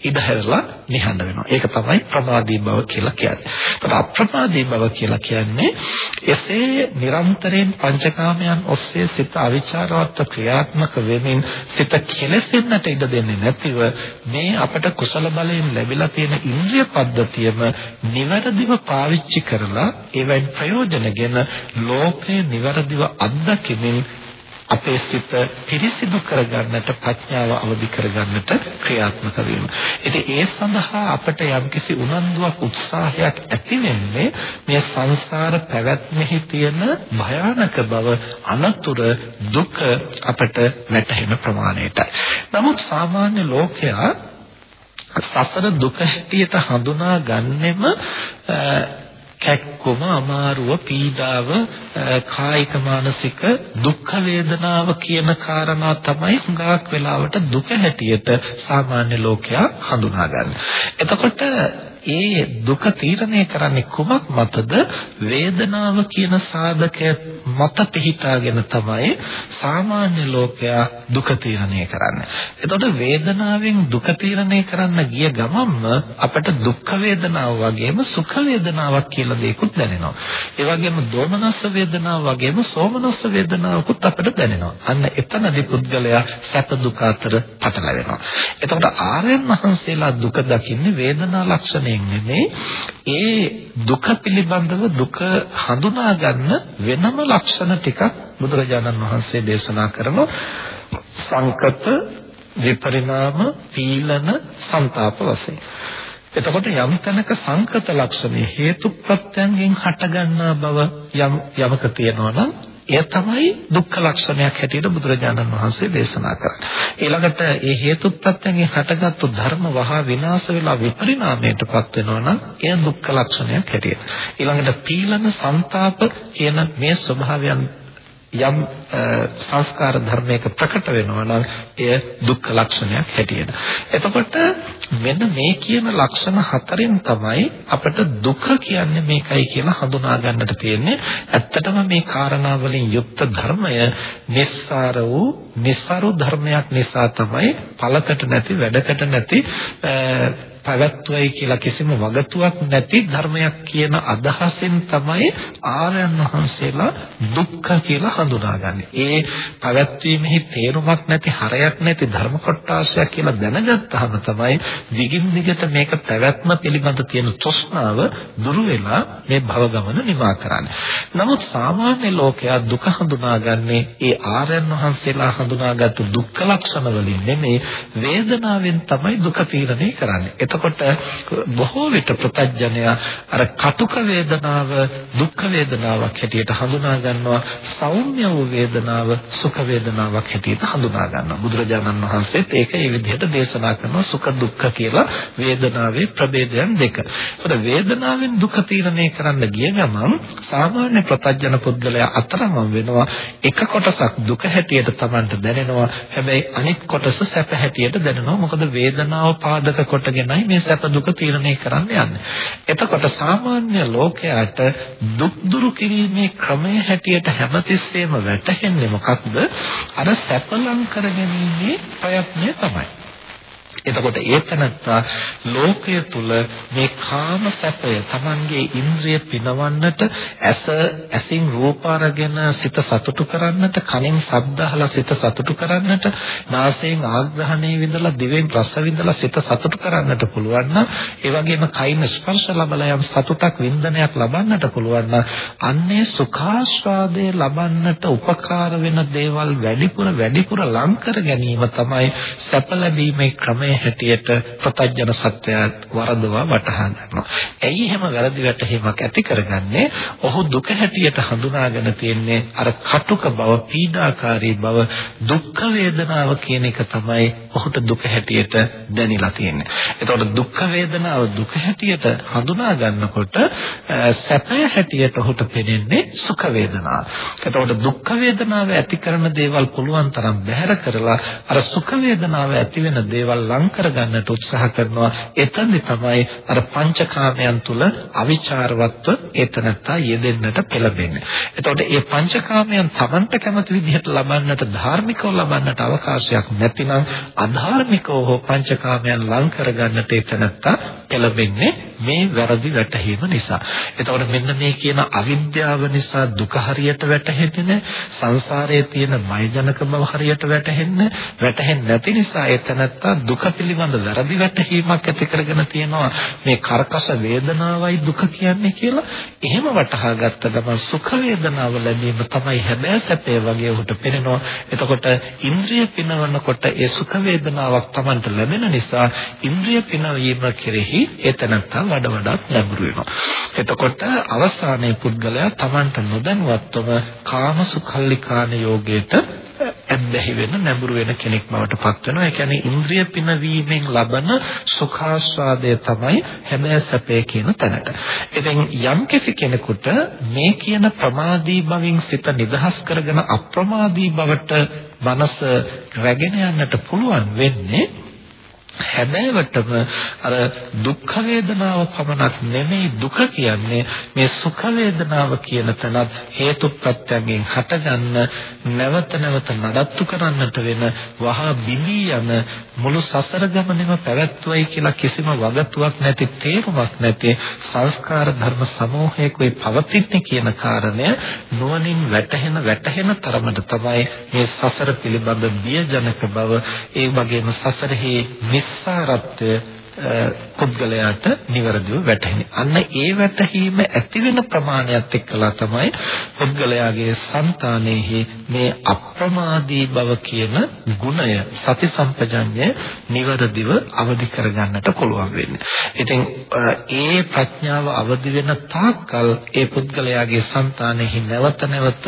Speaker 2: ඉඩ හැරලා නිහඬ වෙනවා. ඒක තමයි ප්‍රමාදී බව කියලා කියන්නේ. ඒත් අප්‍රමාදී බව කියලා කියන්නේ එසේ නිරන්තරයෙන් පංචකාමයන් ඔස්සේ සිත අවිචාරවත්ව ක්‍රියාත්මක වෙමින් සිත කෙලෙසෙන්නට ඉඩ දෙන්නේ නැතිව මේ අපට කුසල බලයෙන් ලැබිලා තියෙන ඉන්ද්‍රිය පද්ධතියම නිවැරදිව පාවිච්චි කරලා ඒවෙන් ප්‍රයෝජනගෙන ලෝකේ නිවැරදිව අත්දැකීමෙන් අපේ සිත පිරිසිදු කරගන්නට ප්‍රඥාව අවදි කරගන්නට ක්‍රියාත්මක වීම. ඉතින් ඒ සඳහා අපට යම්කිසි උනන්දුවක් උත්සාහයක් ඇති වෙන්නේ මේ සංසාර පැවැත්මෙහි තියෙන භයානක බව අනතුර දුක අපට වැටහෙන ප්‍රමාණයටයි. නමුත් සාමාන්‍ය ලෝකයා සසර දුක හැටියට හඳුනා ගන්නෙම කැක්කුම අමාරුව පීඩාව කායික මානසික දුක් වේදනාව කියන කාරණා තමයි හුඟක් වෙලාවට දුක හැටියට සාමාන්‍ය ලෝකයා හඳුනාගන්නේ. එතකොට ඒ දුක තීරණය කරන්නේ කුමක් මතද වේදනාව කියන සාධකය මත පිහිටාගෙන තමයි සාමාන්‍ය ලෝකයා දුක තීරණය කරන්නේ. එතකොට වේදනාවෙන් දුක තීරණය කරන්න ගිය ගමන්ම අපට දුක් වේදනාව වගේම සුඛ වේදනාවක් කියලා දෙයක්ත් දැනෙනවා. ඒ වගේම දෝමනස්ස වේදනාව වගේම සෝමනස්ස වේදනාවකුත් අපට දැනෙනවා. අන්න එතනදී පුද්ගලයා සැප දුක අතර පටලැවෙනවා. එතකොට ආර්යයන් වහන්සේලා දුක දකින්නේ වේදනා ලක්ෂණය වශයෙන් නෙමෙයි ඒ දුක පිළිබඳව දුක හඳුනා ගන්න වෙනම ලක්ෂණ ටිකක් බුදුරජාණන් වහන්සේ දේශනා කරන සංකත විපරිණාම පීලන ਸੰతాප වශයෙන්. එතකොට යම් තැනක සංකත ලක්ෂණේ හේතු ප්‍රත්‍යයෙන් හටගන්නා බව යම් යමක තියෙනවා නම් එය තමයි දුක්ඛ ලක්ෂණයක් හැටියට බුදුරජාණන් වහන්සේ දේශනා කරන්නේ. ඊළඟට ඒ හේතුප්‍රත්‍යයෙන් හටගත්තු ධර්ම වහා විනාශ වෙලා විපරිණාමයටපත් වෙනවා නම් එය දුක්ඛ ලක්ෂණයක් හැටියට. ඊළඟට පීලන ਸੰతాප කියන මේ ස්වභාවයන් යම් සංස්කාර ධර්මයක ප්‍රකට වෙනවා නම් එය දුක්ඛ ලක්ෂණයක් හැටියට. එතකොට මෙන්න මේ කියන ලක්ෂණ හතරෙන් තමයි අපිට දුක කියන්නේ මේකයි කියලා හඳුනා ගන්නට තියෙන්නේ. ඇත්තටම මේ කාරණා වලින් යුක්ත ධර්මය නිස්සාර වූ නිස්සාරු ධර්මයක් නිසා තමයි පළකට නැති වැඩකට නැති පැවැත්වයි කියලා කිසිම වගතුවක් නැති ධර්මයක් කියන අදහසින් තමයි ආර්යයන් වහන්සේලා දුක්ඛ කියලා හඳුනාගන්නේ. ඒ පැවැත්වීමෙහි තේරුමක් නැති හරයක් නැති ධර්ම කොටාශයක් කියලා දැනගත්තාම තමයි දිගින් දිගට මේක පැවැත්ම පිළිබඳ තියෙන තෘෂ්ණාව දුරු වෙලා මේ භව ගමන නිමා කරන්නේ. නමුත් සාමාන්‍ය ලෝකයා දුක හඳුනාගන්නේ ඒ ආර්යයන් වහන්සේලා හඳුනාගත්තු දුක්ඛ ලක්ෂණ වලින් නෙමෙයි වේදනාවෙන් තමයි දුක තීරණය කරන්නේ. එතකොට බොහෝ විට ප්‍රත්‍යඥය අර කටුක වේදනාව දුක් වේදනාවක් හැටියට හඳුනා ගන්නවා. සෞම්‍ය වූ වේදනාව සුඛ වේදනාවක් හැටියට හඳුනා ගන්නවා. බුදුරජාණන් වහන්සේත් ඒක ඒ විදිහට දේශනා කරනවා සුඛ දුක්ඛ කියලා වේදනාවේ ප්‍රභේදයන් දෙක. ඒකට වේදනාවෙන් දුක තීරණය කරන්න ගිය ගමන් සාමාන්‍ය ප්‍රත්‍යඥ පුද්ගලයා අතරම වෙනවා එක කොටසක් දුක හැටියට Tamanට දැනෙනවා. හැබැයි අනිත් කොටස සැප හැටියට දැනෙනවා. මොකද වේදනාව පාදක කොටගෙනයි මේ සැප දුක තීරණය කරන්න යන්නේ. එතකොට සාමාන්‍ය ලෝකයට දුක් දුරු කිරීමේ ක්‍රමය හැටියට හැමතිස්සෙම වැටහෙන්නේ මොකක්ද? අර සැප ලං කරගැනීමේ ප්‍රයත්නය තමයි. එතකොට ඒ තනත්තා ලෝකයේ තුල මේ කාම සැපය Tamanගේ ඉන්ද්‍රිය පිනවන්නට ඇස ඇසින් රූප අරගෙන සිත සතුටු කරන්නට කනින් ශබ්ද අහලා සිත සතුටු කරන්නට නාසයෙන් ආග්‍රහණය විඳලා දිවෙන් රස විඳලා සිත සතුටු කරන්නට පුළුවන් නම් ඒ වගේම කයින් ස්පර්ශ ලබලා යම් සතුටක් වින්දනයක් ලබන්නට පුළුවන් නම් අන්නේ සුඛාස්වාදයේ ලබන්නට උපකාර වෙන දේවල් වැඩිපුර වැඩිපුර ලං කර ගැනීම තමයි සැප ලැබීමේ ක්‍රමය. හැටියට ප්‍රත්‍යජන සත්‍යය වරදවා වටහා ගන්නවා. ඇයි එහෙම වැරදි වැටහීමක් ඇති කරගන්නේ? ඔහු දුක හැටියට හඳුනාගෙන තියෙන්නේ අර කටුක බව, පීඩාකාරී බව, දුක් වේදනාව කියන එක තමයි ඔහුට දුක හැටියට දැනিলা තියෙන්නේ. එතකොට දුක් වේදනාව දුක හැටියට හඳුනා ගන්නකොට සැපය හැටියට ඔහුට පෙනෙන්නේ සුඛ වේදනාව. එතකොට දුක් වේදනාව ඇති කරන දේවල් පුළුවන් තරම් බැහැර කරලා අර සුඛ වේදනාව ඇති වෙන දේවල් ලං කරගන්නට උත්සාහ කරනවා එතනදි තමයි අර පංචකාමයන් තුල අවිචාරවත්ව ඒතනත්තා යෙදෙන්නට පෙළඹෙන්නේ. එතකොට මේ පංචකාමයන් Tamanට කැමති විදිහට ලබන්නට ධාර්මිකව ලබන්නට අවකාශයක් නැතිනම් අධාර්මිකව හෝ පංචකාමයන් ලං කරගන්නට ඒතනත්තා පෙළඹෙන්නේ මේ වැරදි වැටහීම නිසා. එතකොට මෙන්න මේ කියන අවිද්‍යාව නිසා දුක හරියට වැටහෙන්නේ සංසාරයේ තියෙන මයජනක බව හරියට වැටහෙන්නේ වැටහෙන්නේ නැති නිසා ඒතනත්තා දුක පිළිබඳ වැරදි වැටහීමක් ඇති කරගෙන තියෙනවා. මේ කර්කශ වේදනාවයි දුක කියන්නේ කියලා එහෙම වටහා ගත්ත ගමන් සුඛ වේදනාව ලැබීම තමයි හැබෑ සැපේ වගේ උට පෙනෙනවා. එතකොට ඉන්ද්‍රිය පිනවනකොට ඒ සුඛ වේදනාවක් Tamanට ලැබෙන නිසා ඉන්ද්‍රිය පිනවීම කෙරෙහි එතනත්තා වඩ වඩාත් ලැබුරු වෙනවා. එතකොට අවසානයේ පුද්ගලයා Tamanට නොදැනුවත්වම කාම සුඛල්ලිකාන යෝගයට ඇබ්බැහි වෙන නැඹුරු වෙන කෙනෙක් බවට පත් වෙනවා. ඒ කියන්නේ ඉන්ද්‍රිය පිනවීමෙන් ලබන සුඛාස්වාදය තමයි හැබෑ සැපේ කියන තැනට. ඉතින් යම් කෙනෙකුට මේ කියන ප්‍රමාදී භවින් සිත නිදහස් කරගෙන අප්‍රමාදී බවට මනස රැගෙන යන්නට පුළුවන් වෙන්නේ හැබෑවටම අර දුක් වේදනාව පමණක් නෙමෙයි දුක කියන්නේ මේ සුඛ වේදනාව කියන තැනත් හේතුප්‍රත්‍යයෙන් හටගන්න නැවත නැවත නඩත්තු කරන්නට වෙන වහා බිඳී යන මුළු සසර ගමනේම පැවැත්වුවයි කියලා කිසිම වගතුවක් නැති තේරුමක් නැති සංස්කාර ධර්ම සමූහයක වේ පවතින්නේ කියන කාරණය නුවණින් වැටහෙන වැටහෙන තරමට තමයි මේ සසර පිළිබඳ බියජනක බව ඒ වගේම සසරෙහි නිස්සාරත්වය පුද්ගලයාට නිවැරදිව වැටහෙන්නේ. අන්න ඒ වැටහීම ඇති වෙන ප්‍රමාණයත් එක්කලා තමයි පුද්ගලයාගේ సంతානෙහි මේ අප්‍රමාදී බව කියන ගුණය සති සම්පජඤ්ඤය නිවැරදිව අවදි කරගන්නට පුළුවන් වෙන්නේ. ඉතින් ඒ ප්‍රඥාව අවදි වෙන තාක්කල් ඒ පුද්ගලයාගේ సంతානෙහි නැවත නැවත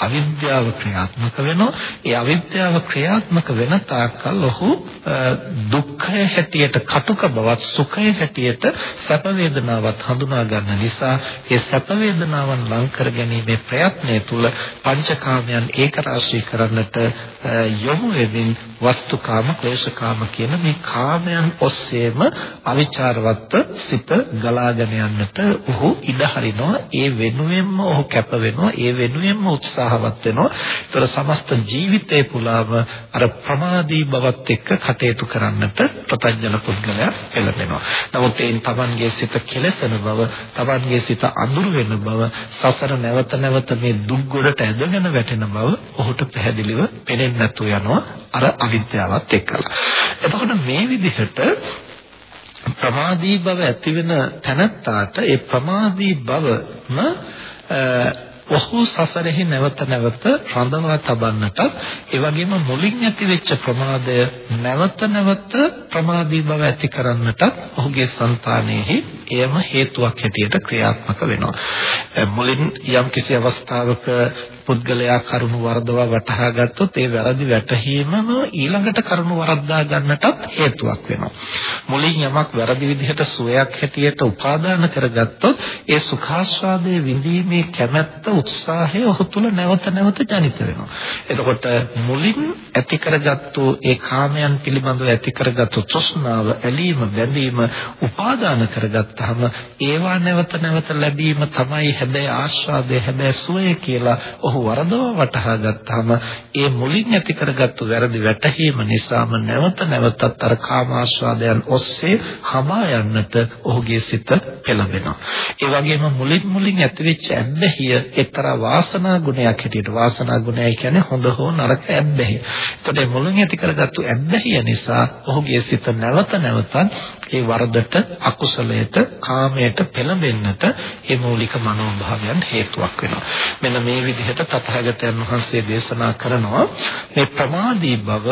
Speaker 2: අවිද්‍යාව ක්‍රියාත්මක වෙනවා. ඒ අවිද්‍යාව ක්‍රියාත්මක වෙන තාක්කල් ඔහු දුක්ඛය හැටියට කටුක බවත් සුඛය හැටියට සැප වේදනාවත් හඳුනා ගන්න නිසා ඒ සැප වේදනාවන් ලං කර ගැනීමේ ප්‍රයත්නය තුල පංචකාමයන් ඒකරාශී කරන්නට යොමු වෙමින් වස්තුකාම ක්ලේශකාම කියන මේ කාමයන් ඔස්සේම අවිචාරවත් සිත ගලාගෙන යන්නට ඔහු ඉඩ හරිනවා. ඒ වෙනුවෙන්ම ඔහු කැප වෙනවා. ඒ වෙනුවෙන්ම උත්සාහවත් වෙනවා. ඒතර සමස්ත ජීවිතේ පුලාම අර ප්‍රමාදී බවත් එක්ක කටයුතු කරන්නට ප්‍රත්‍යඥ පුද්ගලයා එළඹෙනවා. නමුත් ඒන් Tamanගේ සිත කෙලසන බව, Tamanගේ සිත අඳුර වෙන බව, සසර නැවත නැවත මේ දුක් ගොඩට ඇදගෙන වැටෙන බව ඔහුට පැහැදිලිව පේන්නේ නැතු යනවා අර අවිද්‍යාවත් එක්කලා. එතකොට මේ විදිහට ප්‍රමාදී බව ඇති වෙන තැනත්තාට ඒ ප්‍රමාදී බවම ඔහු සසරෙහි නැවත නැවත රඳවා තබන්නට ඒ වගේම මුලින් ඇතිවෙච්ච ප්‍රමාදය නැවත නැවත ප්‍රමාදී බව ඇති කරන්නට ඔහුගේ సంతානෙහි එයම හේතුවක් හැටියට ක්‍රියාත්මක වෙනවා. මුලින් යම් කිසි අවස්ථාවක පුද්ගලයා කරුණු වර්ධවා වටහා ගත්තොත් ඒ වැරදි වැටහීමම ඊළඟට කරුණු වර්ධා ගන්නටත් හේතුවක් වෙනවා. මුලින් යමක් වැරදි විදිහට සුවයක් හැටියට උපාදාන කරගත්තොත් ඒ සුඛාස්වාදයේ විඳීමේ කැමැත්ත උත්සාහය ඔහු තුල නැවත නැවත ජනිත වෙනවා. එතකොට මුලින් ඇති කරගත්තු ඒ කාමයන් පිළිබඳව ඇති කරගත්තු තෘෂ්ණාව, ඇලීම, බැඳීම උපාදාන කරගත්තාම ඒවා නැවත නැවත ලැබීම තමයි හැබැයි ආස්වාදය, හැබැයි සුවය කියලා ඔහු ඔහු වරදවා වටහා ගත්තාම ඒ මුලින් ඇති කරගත්තු වැරදි වැටහීම නිසාම නැවත නැවතත් අර කාමාස්වාදයන් ඔස්සේ හමා යන්නට ඔහුගේ සිත පෙළඹෙනවා. ඒ වගේම මුලින් මුලින් ඇතිවෙච්ච ඇබ්බැහිය එක්තරා වාසනා ගුණයක් හැටියට වාසනා ගුණය කියන්නේ හොඳ හෝ නරක ඇබ්බැහිය. එතකොට මුලින් ඇති කරගත්තු ඇබ්බැහිය නිසා ඔහුගේ සිත නැවත නැවතත් ඒ වරදට අකුසලයට කාමයට පෙළඹෙන්නට ඒ මූලික මනෝභාවයන් හේතුවක් වෙනවා. මෙන්න මේ විදිහට තථාගතයන් වහන්සේ දේශනා කරනවා මේ ප්‍රමාදී බව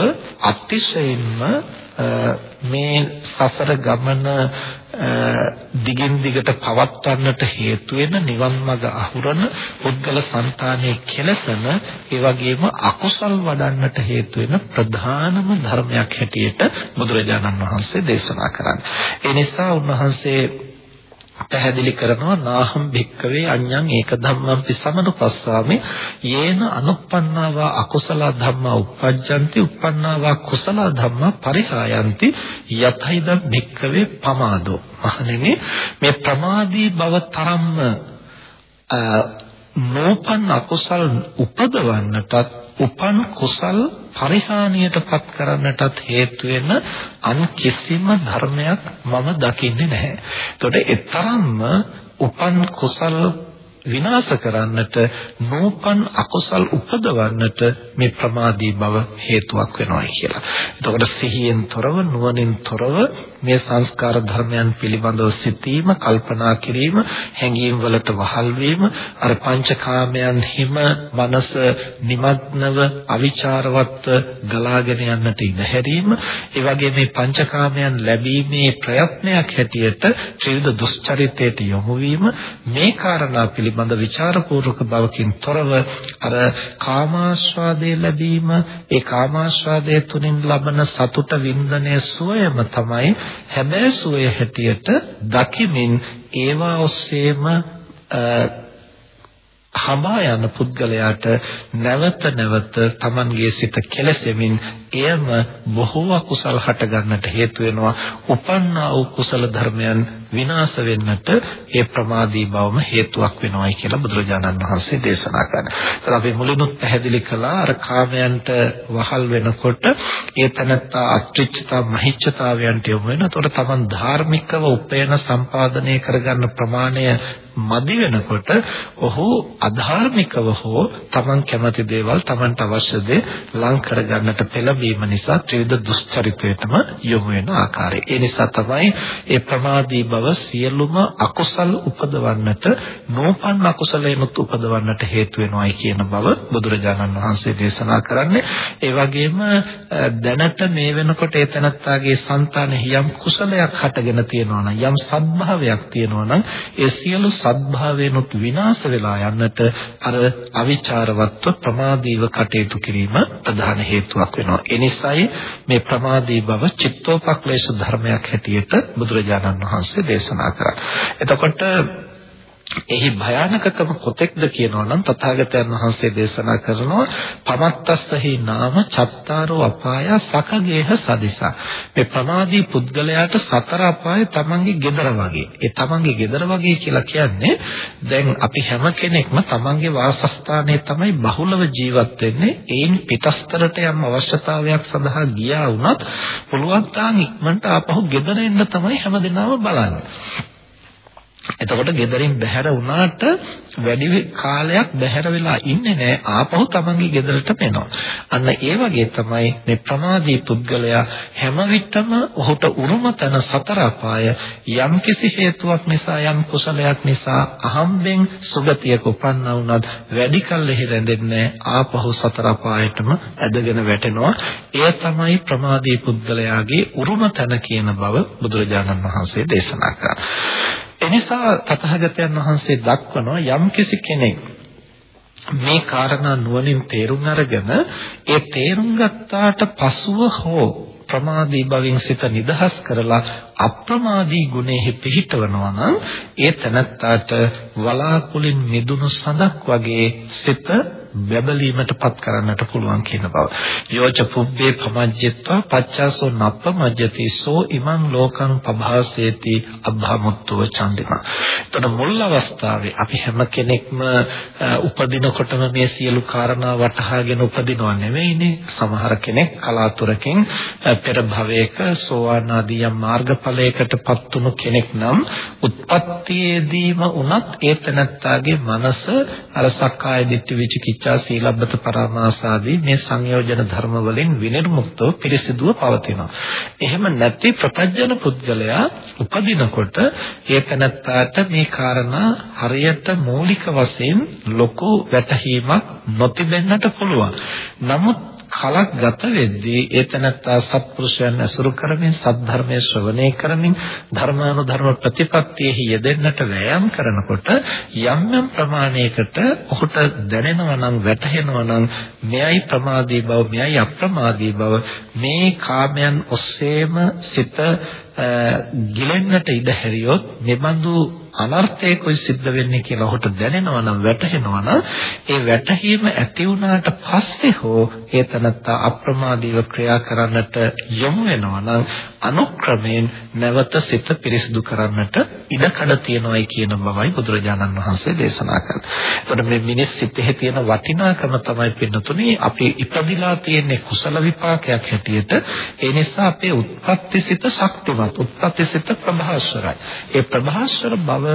Speaker 2: අතිශයින්ම මේ සසර ගමන දිගින් දිගට පවත්වන්නට හේතු වෙන නිවන් මඟ අහුරන පුද්ගල సంతානයේ කෙලසන ඒ වගේම අකුසල් වඩන්නට හේතු වෙන ප්‍රධානම ධර්මයක් හැටියට බුදුරජාණන් වහන්සේ දේශනා කරන්නේ. ඒ නිසා උන්වහන්සේ පැහැදිලි කරනවා නාහම් භික්කවේ අඤ්ඤං ඒක ධම්මං පිසමනුපස්සාමි යේන අනුප්පන්නාවා අකුසල ධම්මා uppajjanti uppannāvā කුසල ධම්මා පරිහායන්ති යතයිදම් භික්කවේ පමාදෝ. මහණෙනි මේ ප්‍රමාදී බව තරම්ම නෝපන් අකුසල් උපදවන්නටත් උපන් කුසල් පරිහානියටපත් කරන්නටත් හේතු වෙන අන් කිසිම ධර්මයක් මම දකින්නේ නැහැ. එතකොට ඒ තරම්ම උපන් කුසල් විනාශ කරන්නට නූපන් අකුසල් උපදවන්නට මේ ප්‍රමාදී බව හේතුවක් වෙනවා කියලා. එතකොට සිහියෙන් තොරව නුවණින් තොරව මේ සංස්කාර ධර්මයන් පිළිබඳව සිතීම, කල්පනා කිරීම, හැඟීම් වලට වහල් වීම, අර පංචකාමයන් හිම මනස නිමග්නව අවිචාරවත් ගලාගෙන යන්නට ඉඩ හැරීම, ඒ වගේ මේ පංචකාමයන් ලැබීමේ ප්‍රයත්නයක් හැටියට ත්‍රිවිධ දුස්චරිතයට යොමු වීම මේ කාරණා පිළිබඳව පිළිබඳ ਵਿਚාරපූර්වක බවකින් තොරව අර කාමාස්වාදයේ ලැබීම ඒ කාමාස්වාදයේ තුලින් ලබන සතුට වින්දනය සුවයම තමයි හැබෑ සුවය හැටියට දකිමින් ඒවා ඔස්සේම හඹා යන පුද්ගලයාට නැවත නැවත Tamanගේ සිත කෙලසෙමින් එයම බොහෝ අකුසල් හට ගන්නට හේතු වෙනවා උපන්නා වූ කුසල ධර්මයන් විනාශ වෙන්නට ඒ ප්‍රමාදී බවම හේතුවක් වෙනවායි කියලා බුදුරජාණන් වහන්සේ දේශනා කරනවා. ඒත් අපි මුලිනුත් පැහැදිලි කළා අර කාමයන්ට වහල් වෙනකොට ඒ තනත්තා අත්‍රිච්ඡතා මහිච්ඡතාවයන්ට යොමු වෙනවා. ඒතකොට Taman ධාර්මිකව උපයන සම්පාදනය කරගන්න ප්‍රමාණය මදි වෙනකොට ඔහු අධාර්මිකව හෝ Taman කැමති දේවල් Tamanට අවශ්‍ය දේ ලං කරගන්නට පෙළඹීම නිසා ත්‍රිවිධ දුස්චරිතයටම යොමු වෙන ආකාරය. ඒ නිසා තමයි ඒ ප්‍රමාදී බව සියලුම අකුසල් උපදවන්නට නෝපන් අකුසලයන්ත් උපදවන්නට හේතු වෙනවායි කියන බව බුදුරජාණන් වහන්සේ දේශනා කරන්නේ. ඒ වගේම දැනට මේ වෙනකොට ඒ තනත්තාගේ సంతානෙහි යම් කුසලයක් හටගෙන තියෙනවා නම් යම් සද්භාවයක් තියෙනවා නම් ඒ සියලු සද්භාවයනොත් විනාශ වෙලා යන්නට අර අවිචාරවත්ව ප්‍රමාදීව කටයුතු කිරීම ප්‍රධාන හේතුවක් වෙනවා. ඒ නිසායි මේ ප්‍රමාදී බව චිත්තෝපක්ලේශ ධර්මයක් හැටියට බුදුරජාණන් වහන්සේ දේශනා කරා. එතකොට එහි භයානකකම කොතෙක්ද කියනවා නම් තථාගතයන් වහන්සේ දේශනා කරනවා පමත්තස්සහි නාම චත්තාරෝ අපාය සකගේහ සදිසා. මේ ප්‍රමාදී පුද්ගලයාට සතර අපාය තමන්ගේ gedara වගේ. ඒ තමන්ගේ gedara වගේ කියලා කියන්නේ දැන් අපි හැම කෙනෙක්ම තමන්ගේ වාසස්ථානයේ තමයි බහුලව ජීවත් වෙන්නේ. ඒන් පිටස්තරට යම් අවශ්‍යතාවයක් සඳහා ගියා වුණත් පුළුවන් තරම් ඉක්මනට ආපහු gedara එන්න තමයි හැමදෙනාම බලන්නේ. එතකොට ගෙදරින් බැහැර වුණාට වැඩි කාලයක් බැහැර වෙලා ඉන්නේ නැහැ ආපහු තමන්ගේ ගෙදරටම එනවා. අන්න ඒ වගේ තමයි මේ ප්‍රමාදී පුද්ගලයා හැම විටම ඔහුට උරුම තන සතර අපාය යම් කිසි හේතුවක් නිසා යම් කුසලයක් නිසා අහම්බෙන් සුගතියක උපන්නා වුණත් වැඩි කල් එහි රැඳෙන්නේ ආපහු සතර අපායටම ඇදගෙන වැටෙනවා. එය තමයි ප්‍රමාදී පුද්ගලයාගේ උරුම තන කියන බව බුදුරජාණන් වහන්සේ දේශනා කරා. එනිසා තථාගතයන් වහන්සේ දක්වනවා යම්කිසි කෙනෙක් මේ කාරණා නුවණින් තේරුම් අරගෙන ඒ තේරුම් ගත්තාට පසුව හෝ ප්‍රමාදී භවෙන් සිත නිදහස් කරලා අප්‍රමාදී ගුණෙහි පිහිටවනවා නම් ඒ තනත්තාට වලාකුලින් මිදුණු සඳක් වගේ සිත බැබලීමටපත් කරන්නට පුළුවන් කියන බව. යෝච පුබ්බේ පමජ්ජත්වා පච්චාසෝ නප්පමජ්ජති සෝ ඉමං ලෝකං පභාසේති අබ්භමුත්තව චන්දිමා. එතන මුල් අවස්ථාවේ අපි හැම කෙනෙක්ම උපදිනකොටම මේ සියලු කාරණා වටහාගෙන උපදිනව නෙවෙයිනේ. සමහර කෙනෙක් කලාතුරකින් පෙර භවයක සෝවාන් ආදී යම් මාර්ගඵලයකටපත් වුණු කෙනෙක් නම් උත්පත්තියේදීම උනත් ඒ තනත්තාගේ මනස අර සක්කාය දිට්ඨි විචිකිච්ඡා විචිකිච්ඡා සීලබ්බත පරාමාසාදී මේ සංයෝජන ධර්ම වලින් විනිර්මුක්තව පිරිසිදුව පවතිනවා. එහෙම නැති ප්‍රත්‍යජන පුද්ගලයා උපදිනකොට ඒ තනත්තාට මේ කාරණා හරියට මූලික වශයෙන් ලොකු වැටහීමක් නොතිබෙන්නට පුළුවන්. නමුත් කලක් ගත වෙද්දී ඒ තනත්තා සත්පුරුෂයන් ඇසුරු කරමින් සද්ධර්මයේ ශ්‍රවණය කරමින් ධර්මානුධර්ම ප්‍රතිපත්තියෙහි යෙදෙන්නට වෑයම් කරනකොට යම් යම් ප්‍රමාණයකට ඔහුට දැනෙනවා නම් වැටහෙනවා නම් මෙයයි ප්‍රමාදී බව මෙයයි අප්‍රමාදී බව මේ කාමයන් ඔස්සේම සිත ගිලෙන්නට ඉඩ හැරියොත් මෙබඳු අනර්ථයකුයි සිද්ධ වෙන්නේ කියලා ඔහුට දැනෙනවා නම් වැටහෙනවා නම් ඒ වැටහීම ඇති වුණාට පස්සේ හෝ ඒ තනත්තා අප්‍රමාදීව ක්‍රියා කරන්නට යොමු වෙනවා නම් අනුක්‍රමයෙන් නැවත සිත පිරිසිදු කරන්නට ඉඩකඩ තියෙනවායි කියන බවයි බුදුරජාණන් වහන්සේ දේශනා කරන්නේ. එතකොට මේ මිනිස් සිතෙහි තියෙන වටිනාකම තමයි පින්නතුනේ අපි ඉපදිලා තියෙන කුසල විපාකයක් හැටියට ඒ නිසා අපේ උත්පත්ති සිත ශක්තිමත් උත්පත්ති සිත ප්‍රභාස්වරයි. ඒ ප්‍රභාස්වර බව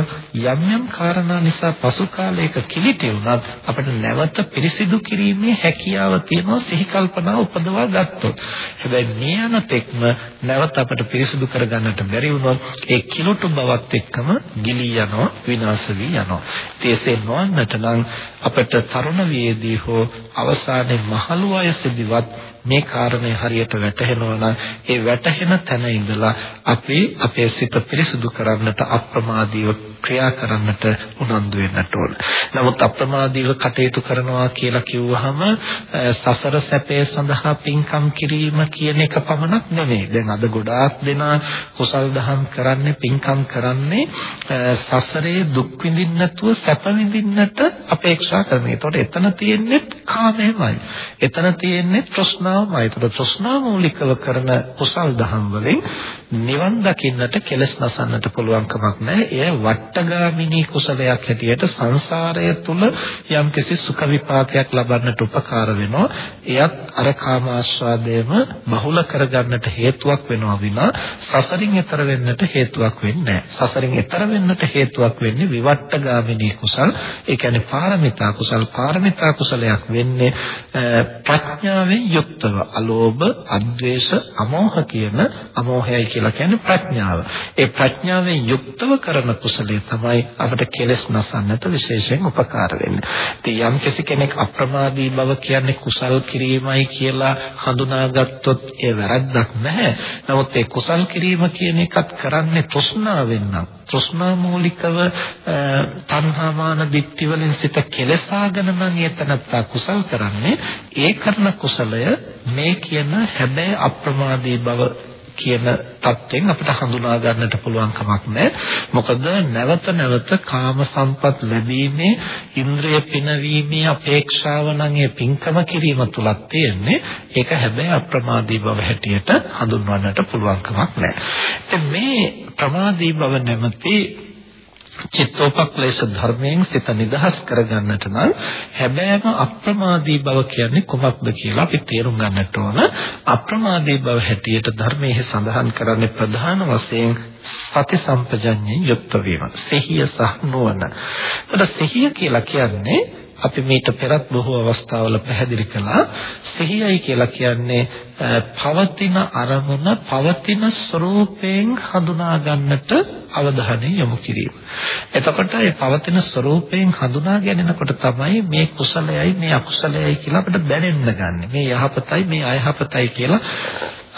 Speaker 2: යම් යම් කාරණා නිසා පසු කාලයක කිලිටි වුණත් අපිට නැවත පිරිසිදු කිරීමේ හැකියාව තියෙනවා සිහි කල්පනා උපදවා ගත්තොත්. හැබැයි මේ අනතෙක්ම නැවත අපිට පිරිසිදු කරගන්නට බැරි වුණොත් ඒ කිලුටු බවත් එක්කම ගිලී යනවා විනාශ වී යනවා. ඒසේ නොවන්නට නම් අපිට තරුණ වියේදී හෝ අවසානයේ මහලු වයසේදීවත් මේ කාරණේ හරියට වැටහෙනවා නම් ඒ වැටහෙන තැන ඉඳලා අපි අපේ සිත පිරිසුදු කරන්නට අප්‍රමාදීව ක්‍රියා කරන්නට උනන්දු වෙන්නට ඕන. නමුත් අප්‍රමාදීව කටයුතු කරනවා කියලා කිව්වහම සසර සැපේ සඳහා පින්කම් කිරීම කියන එක පමණක් නෙමෙයි. දැන් අද ගොඩාක් දෙනා කුසල් දහම් කරන්නේ පින්කම් කරන්නේ සසරේ දුක් විඳින්න නැතුව සැප විඳින්නට අපේක්ෂා කරනවා. ඒතකොට එතන තියෙන්නේ කාමයමයි. එතන තියෙන්නේ තෘෂ්ණාවමයි. ඒතකොට තෘෂ්ණා මූලිකව කරන කුසල් දහම් වලින් නිවන් දකින්නට කෙලස් නසන්නට පුළුවන් කමක් නැහැ. එය වට්ටගාමිනී කුසලයක් හැටියට සංසාරය තුල යම්කිසි සුඛ විපාකයක් ලබන්නට උපකාර වෙනවා. එයත් අර කාම ආස්වාදයේම බහුල කරගන්නට හේතුවක් වෙනවා විනා සසරින් එතර වෙන්නට හේතුවක් වෙන්නේ නැහැ. සසරින් එතර වෙන්නට හේතුවක් වෙන්නේ විවට්ටගාමිනී කුසල්. ඒ කියන්නේ පාරමිතා කුසල් පාරමිතා කුසලයක් වෙන්නේ ප්‍රඥාවෙන් යුක්තව. අලෝභ, අද්වේෂ, අමෝහ කියන අමෝහයයි කියලා කියන්නේ ප්‍රඥාව. ඒ ප්‍රඥාවෙන් යුක්තව කරන කුසලයේ තමයි අපිට කෙලෙස් නසන්නට විශේෂයෙන් උපකාර වෙන්නේ. ඉතින් යම් කෙනෙක් අප්‍රමාදී බව කියන්නේ කුසල් කිරීමයි කියලා හඳුනාගත්තොත් ඒ වැරද්දක් නැහැ. නමුත් ඒ කුසල් කිරීම කියන එකත් කරන්නේ තෘෂ්ණාවෙන් නම් තෘෂ්ණා මූලිකව තණ්හාමාන දික්ටි වලින් සිත කෙලසාගෙන නම් එතනත්ත කුසල් කරන්නේ ඒ කරන කුසලය මේ කියන හැබැයි අප්‍රමාදී බව කියන தත්යෙන් අපිට හඳුනා ගන්නට පුළුවන් කමක් නැහැ. මොකද නැවත නැවත කාම සම්පත් ලැබීමේ ඉන්ද්‍රිය පිනවීමේ අපේක්ෂාව නම් ඒ පින්කම කිරීම තුලක් තියෙන්නේ. ඒක හැබැයි අප්‍රමාදී බව හැටියට හඳුන්වන්නට පුළුවන් කමක් නැහැ. මේ ප්‍රමාදී බව නැමැති චිත්තෝපක්ලේශ ධර්මයෙන් සිත නිදහස් කරගන්නට නම් හැබෑම අප්‍රමාදී බව කියන්නේ කොමක්ද කියලා අපි තේරුම් ගන්නට ඕන අප්‍රමාදී බව හැටියට ධර්මයේ සඳහන් කරන්නේ ප්‍රධාන වශයෙන් සති සම්පජඤ්ඤයෙන් යුක්ත වීම සිහිය සහ නුවණ. එතකොට සිහිය කියලා කියන්නේ අපි මේට පෙරත් බොහෝ අවස්ථාවල පැහැදිලි කළා සිහියයි කියලා කියන්නේ පවතින අරමුණ පවතින ස්වરૂපයෙන් හඳුනා ගන්නට අවධානය යොමු කිරීම. එතකොට මේ පවතින ස්වરૂපයෙන් හඳුනා ගැනීමකොට තමයි මේ කුසලයයි මේ අකුසලයයි කියලා අපිට දැනෙන්න ගන්න. මේ යහපතයි මේ අයහපතයි කියලා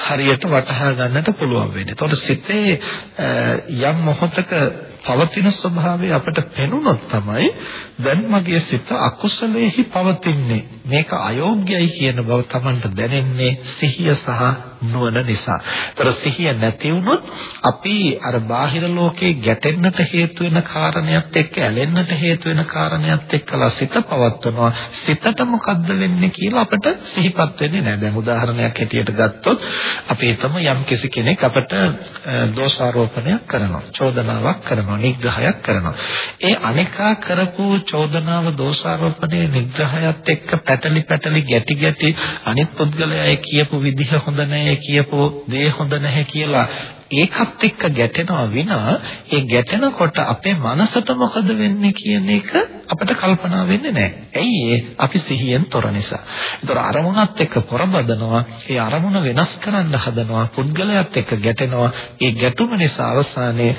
Speaker 2: හරියට වටහා ගන්නට පුළුවන් වෙන්නේ. එතකොට සිතේ යම් මොහොතක පවතින ස්වභාවය අපට පෙනුනොත් තමයි දැන් මගේ සිත අකුසලයේහි පවතින්නේ. මේක අයෝග්‍යයි කියන බව Tamanට දැනෙන්නේ සිහිය සහ නුවණ නිසා. ඒතර සිහිය නැති වුණොත් අපි අර බාහිර ලෝකේ ගැටෙන්නට හේතු වෙන කාරණයක් එක්ක ඇලෙන්නට හේතු වෙන කාරණයක් එක්කලා සිත පවත්වනවා. සිතට මොකද්ද වෙන්නේ කියලා අපට සිහිපත් වෙන්නේ නැහැ. දැන් උදාහරණයක් හැටියට ගත්තොත් අපි හිතමු යම් කෙනෙක් අපට දෝෂාරෝපණයක් කරනවා. චෝදනාවක් කරනවා. නිග්‍රහයක් කරනවා. ඒ අනේකා කරපු චෝදනාව දෝෂාරෝපණයේ නිග්‍රහයත් එක්ක පැටලි පැටලි ගැටි ගැටි අනිත් පුද්ගලයා කියපු විදිහ හොඳ නැහැ කියපු දේ හොඳ නැහැ කියලා ඒකත් එක්ක ගැටෙනවා විනා ඒ ගැටෙනකොට අපේ මනසට මොකද වෙන්නේ කියන එක අපිට කල්පනා වෙන්නේ නැහැ. ඇයි අපි සිහියෙන් තොර නිසා. ඒතර අරමුණත් එක්ක පොරබදනවා, ඒ අරමුණ වෙනස් කරන්න හදනවා, පුද්ගලයාත් එක්ක ගැටෙනවා. ඒ ගැටුම නිසා අවසානයේ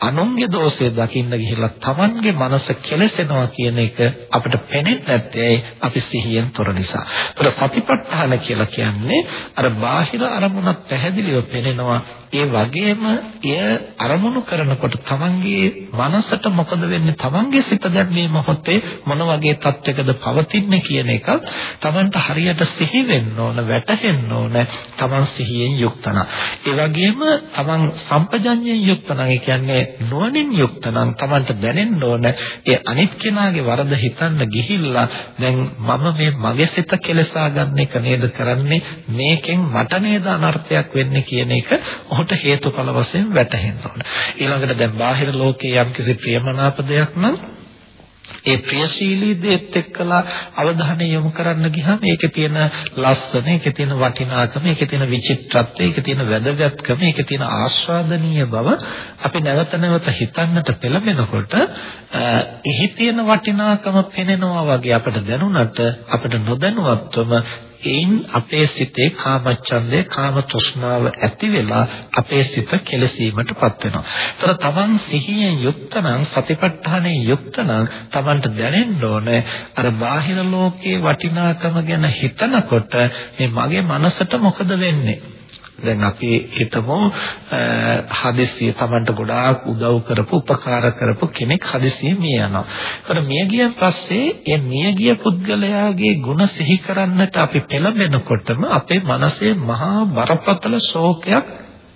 Speaker 2: අනුන්ගේ දෝෂය දකින්න ගිහිල්ලා Tamanගේ මනස කෙලසෙනවා කියන එක අපිට පේන්නේ නැත්තේ අපි සිහියෙන් තොර නිසා. ඒතර සතිපට්ඨාන කියලා කියන්නේ අර බාහිර අරමුණක් පැහැදිලිව පේනවා ඒ වගේම එය අරමුණු කරනකොට තමන්ගේ මනසට මොකද වෙන්නේ? තමන්ගේ සිත දැන් මේ මොහොතේ මොන වගේ තත්යකද පවතින්නේ කියන එක තමන්ට හරියට සිහි වෙන්න ඕන වැටහෙන්න ඕන තමන් සිහියෙන් යුක්තන ඒ වගේම තමන් සම්පජඤ්ඤයෙන් යුක්තන ඒ කියන්නේ නුවණින් යුක්තනම් තමන්ට දැනෙන්න ඕන ඒ අනිත් කෙනාගේ වරද හිතන්න ගිහිල්ලා දැන් මම මේ මගේ සිත කෙලසා ගන්න එක නේද කරන්නේ? මේකෙන් මට නේද අනර්ථයක් වෙන්නේ කියන එක ඔහුට හේතුඵල වශයෙන් වැටහෙන්න ඕන. ඊළඟට දැන් බාහිර ලෝකයේ යම්කිසි ප්‍රියමනාප දෙයක් නම් ඒ ප්‍රියශීලී දෙයත් එක්කලා අවධානය යොමු කරන්න ගියාම ඒකේ තියෙන ලස්සන, ඒකේ තියෙන වටිනාකම, ඒකේ තියෙන විචිත්‍රත්වය, ඒකේ තියෙන වැදගත්කම, ඒකේ තියෙන ආස්වාදනීය බව අපි නැවත නැවත හිතන්නට පෙළඹෙනකොට එහි තියෙන වටිනාකම පෙනෙනවා වගේ අපට දැනුණට අපිට නොදැනුවත්වම එයින් අපේ සිතේ කාමච්ඡන්දේ කාම තෘෂ්ණාව ඇති වෙලා අපේ සිත කෙලසීමටපත් වෙනවා. ඒතර තමන් සිහියෙන් යුක්ත නම් සතිපට්ඨානෙ යුක්ත නම් තමන්ට දැනෙන්න ඕනේ අර බාහිර ලෝකයේ වටිනාකම ගැන හිතනකොට මේ මගේ මනසට මොකද වෙන්නේ? දැන් අපි හිතමු හදිස්සිය Tamanට ගොඩාක් උදව් කරපු උපකාර කරපු කෙනෙක් හදිස්සිය මිය යනවා. ඒතර මිය ගියන් පස්සේ ඒ මිය ගිය පුද්ගලයාගේ ಗುಣ සිහි කරන්නට අපි පෙළඹෙනකොටම අපේ මනසේ මහා බරපතල ශෝකයක්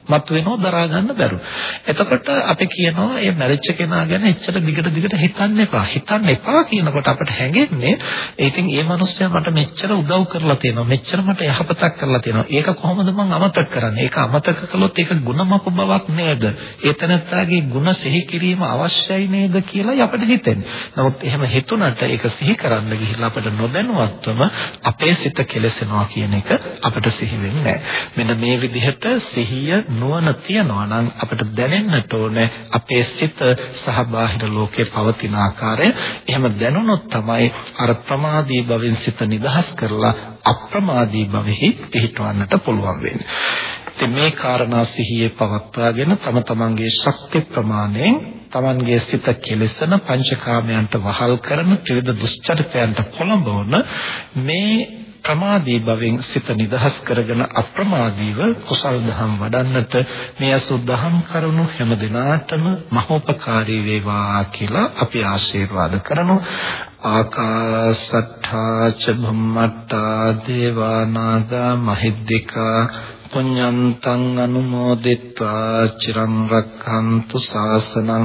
Speaker 2: මතුවෙනවා දරා ගන්න බැරුව. එතකොට අපි කියනවා මේ මැරිච්ච කෙනා ගැන එච්චර දිගට දිගට හිතන්න එපා. හිතන්න එපා කියනකොට අපිට හැඟෙන්නේ ඒ ඉතින් මේ මිනිස්සයා මට මෙච්චර උදව් කරලා තියෙනවා. මෙච්චර මට යහපතක් කරලා තියෙනවා. ඒක කොහොමද මම අමතක කරන්නේ? ඒක අමතක කළොත් ඒක ගුණමක බවක් නේද? ඒ තනත්තාගේ ගුණ සිහි කිරීම අවශ්‍යයි නේද කියලා අපිට හිතෙන්නේ. නමුත් එහෙම හිතුණට ඒක සිහි කරන්න ගිහිල්ලා අපිට නොදැනුවත්වම අපේ සිත කෙලසෙනවා කියන එක අපිට සිහි වෙන්නේ නැහැ. මෙන්න මේ විදිහට සිහිය නුවණ තියනවා නම් අපිට දැනෙන්නට ඕනේ අපේ සිත සහ බාහිර ලෝකයේ පවතින ආකාරය. එහෙම දැනුනොත් තමයි අර ප්‍රමාදී භවෙන් සිත නිදහස් කරලා අප්‍රමාදී භවෙහි පිහිටවන්නට පුළුවන් වෙන්නේ. ඉතින් මේ කාරණා සිහියේ පවත්වාගෙන තම තමන්ගේ ශක්ති ප්‍රමාණයෙන් තමන්ගේ සිත කෙලෙසන පංචකාමයන්ට වහල් කරන ත්‍රිවිධ දුස්චරිතයන්ට පොළඹවන මේ ප්‍රමාදී භවෙන් සිත නිදහස් කරගෙන අප්‍රමාදීව කුසල් දහම් වඩන්නට මේ අසුද්ධහම් කරුණු හැම දිනාටම මහෝපකාරී වේවා කියලා අපි ආශිර්වාද කරනු ආකාසට්ඨා ච භම්මට්ටා දේවා නාග මහිද්దికා පුඤ්ඤන්තං අනුමෝදිත්වා. චිරං රක්ඛන්තු ශාසනං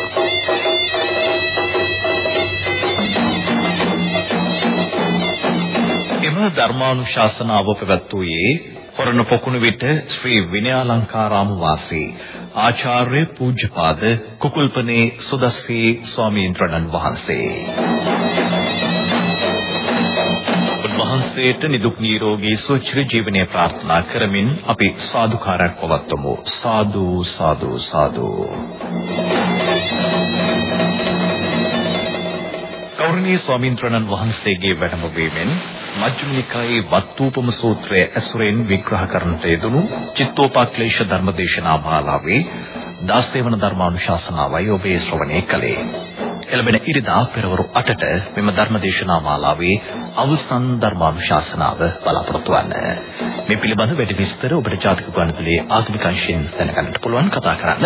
Speaker 1: එම ධර්මානුශාසනාව පැවැත්වුවේ පොරණ පොකුණු විට ශ්‍රී විනයාලංකාරාම වාසී ආචාර්ය පූජ්‍යපාද කුකුල්පනේ සුදස්සී ස්වාමීන් වහන්සේ. උන්වහන්සේට නිදුක් නිරෝගී සුවචිර ජීවනය ප්‍රාර්ථනා කරමින් අපි සාදුකාරයක් පවත්වමු. සාදු සාදු සාදු. ගෞරවනීය ස්වාමීන් වහන්සේගේ වැඩම වීමෙන් මජ්ක්‍ධිම නිකායේ වත්තුපම සූත්‍රය ඇසුරෙන් විග්‍රහ කරන්නට යෙදුණු චිත්තෝපක්ලේශ ධර්මදේශනා මාලාවේ 16 වන ධර්මානුශාසනාවයි ඔබේ ශ්‍රවණය කළේ. එළඹෙන ඉරිදා පෙරවරු 8ට මෙම ධර්මදේශනා මාලාවේ අවසන් ධර්මානුශාසනාව බලාපොරොත්තු වන්න. මේ පිළිබඳ වැඩි විස්තර ඔබට ජාතික ගුවන්විදුලියේ ආගමික අංශයෙන් දැනගන්නට පුළුවන් කතා කරන්න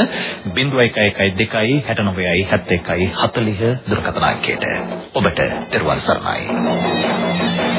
Speaker 1: 0112 69 71 40 දුරකථන අංකයට. ඔබට දරුවන් සරණයි.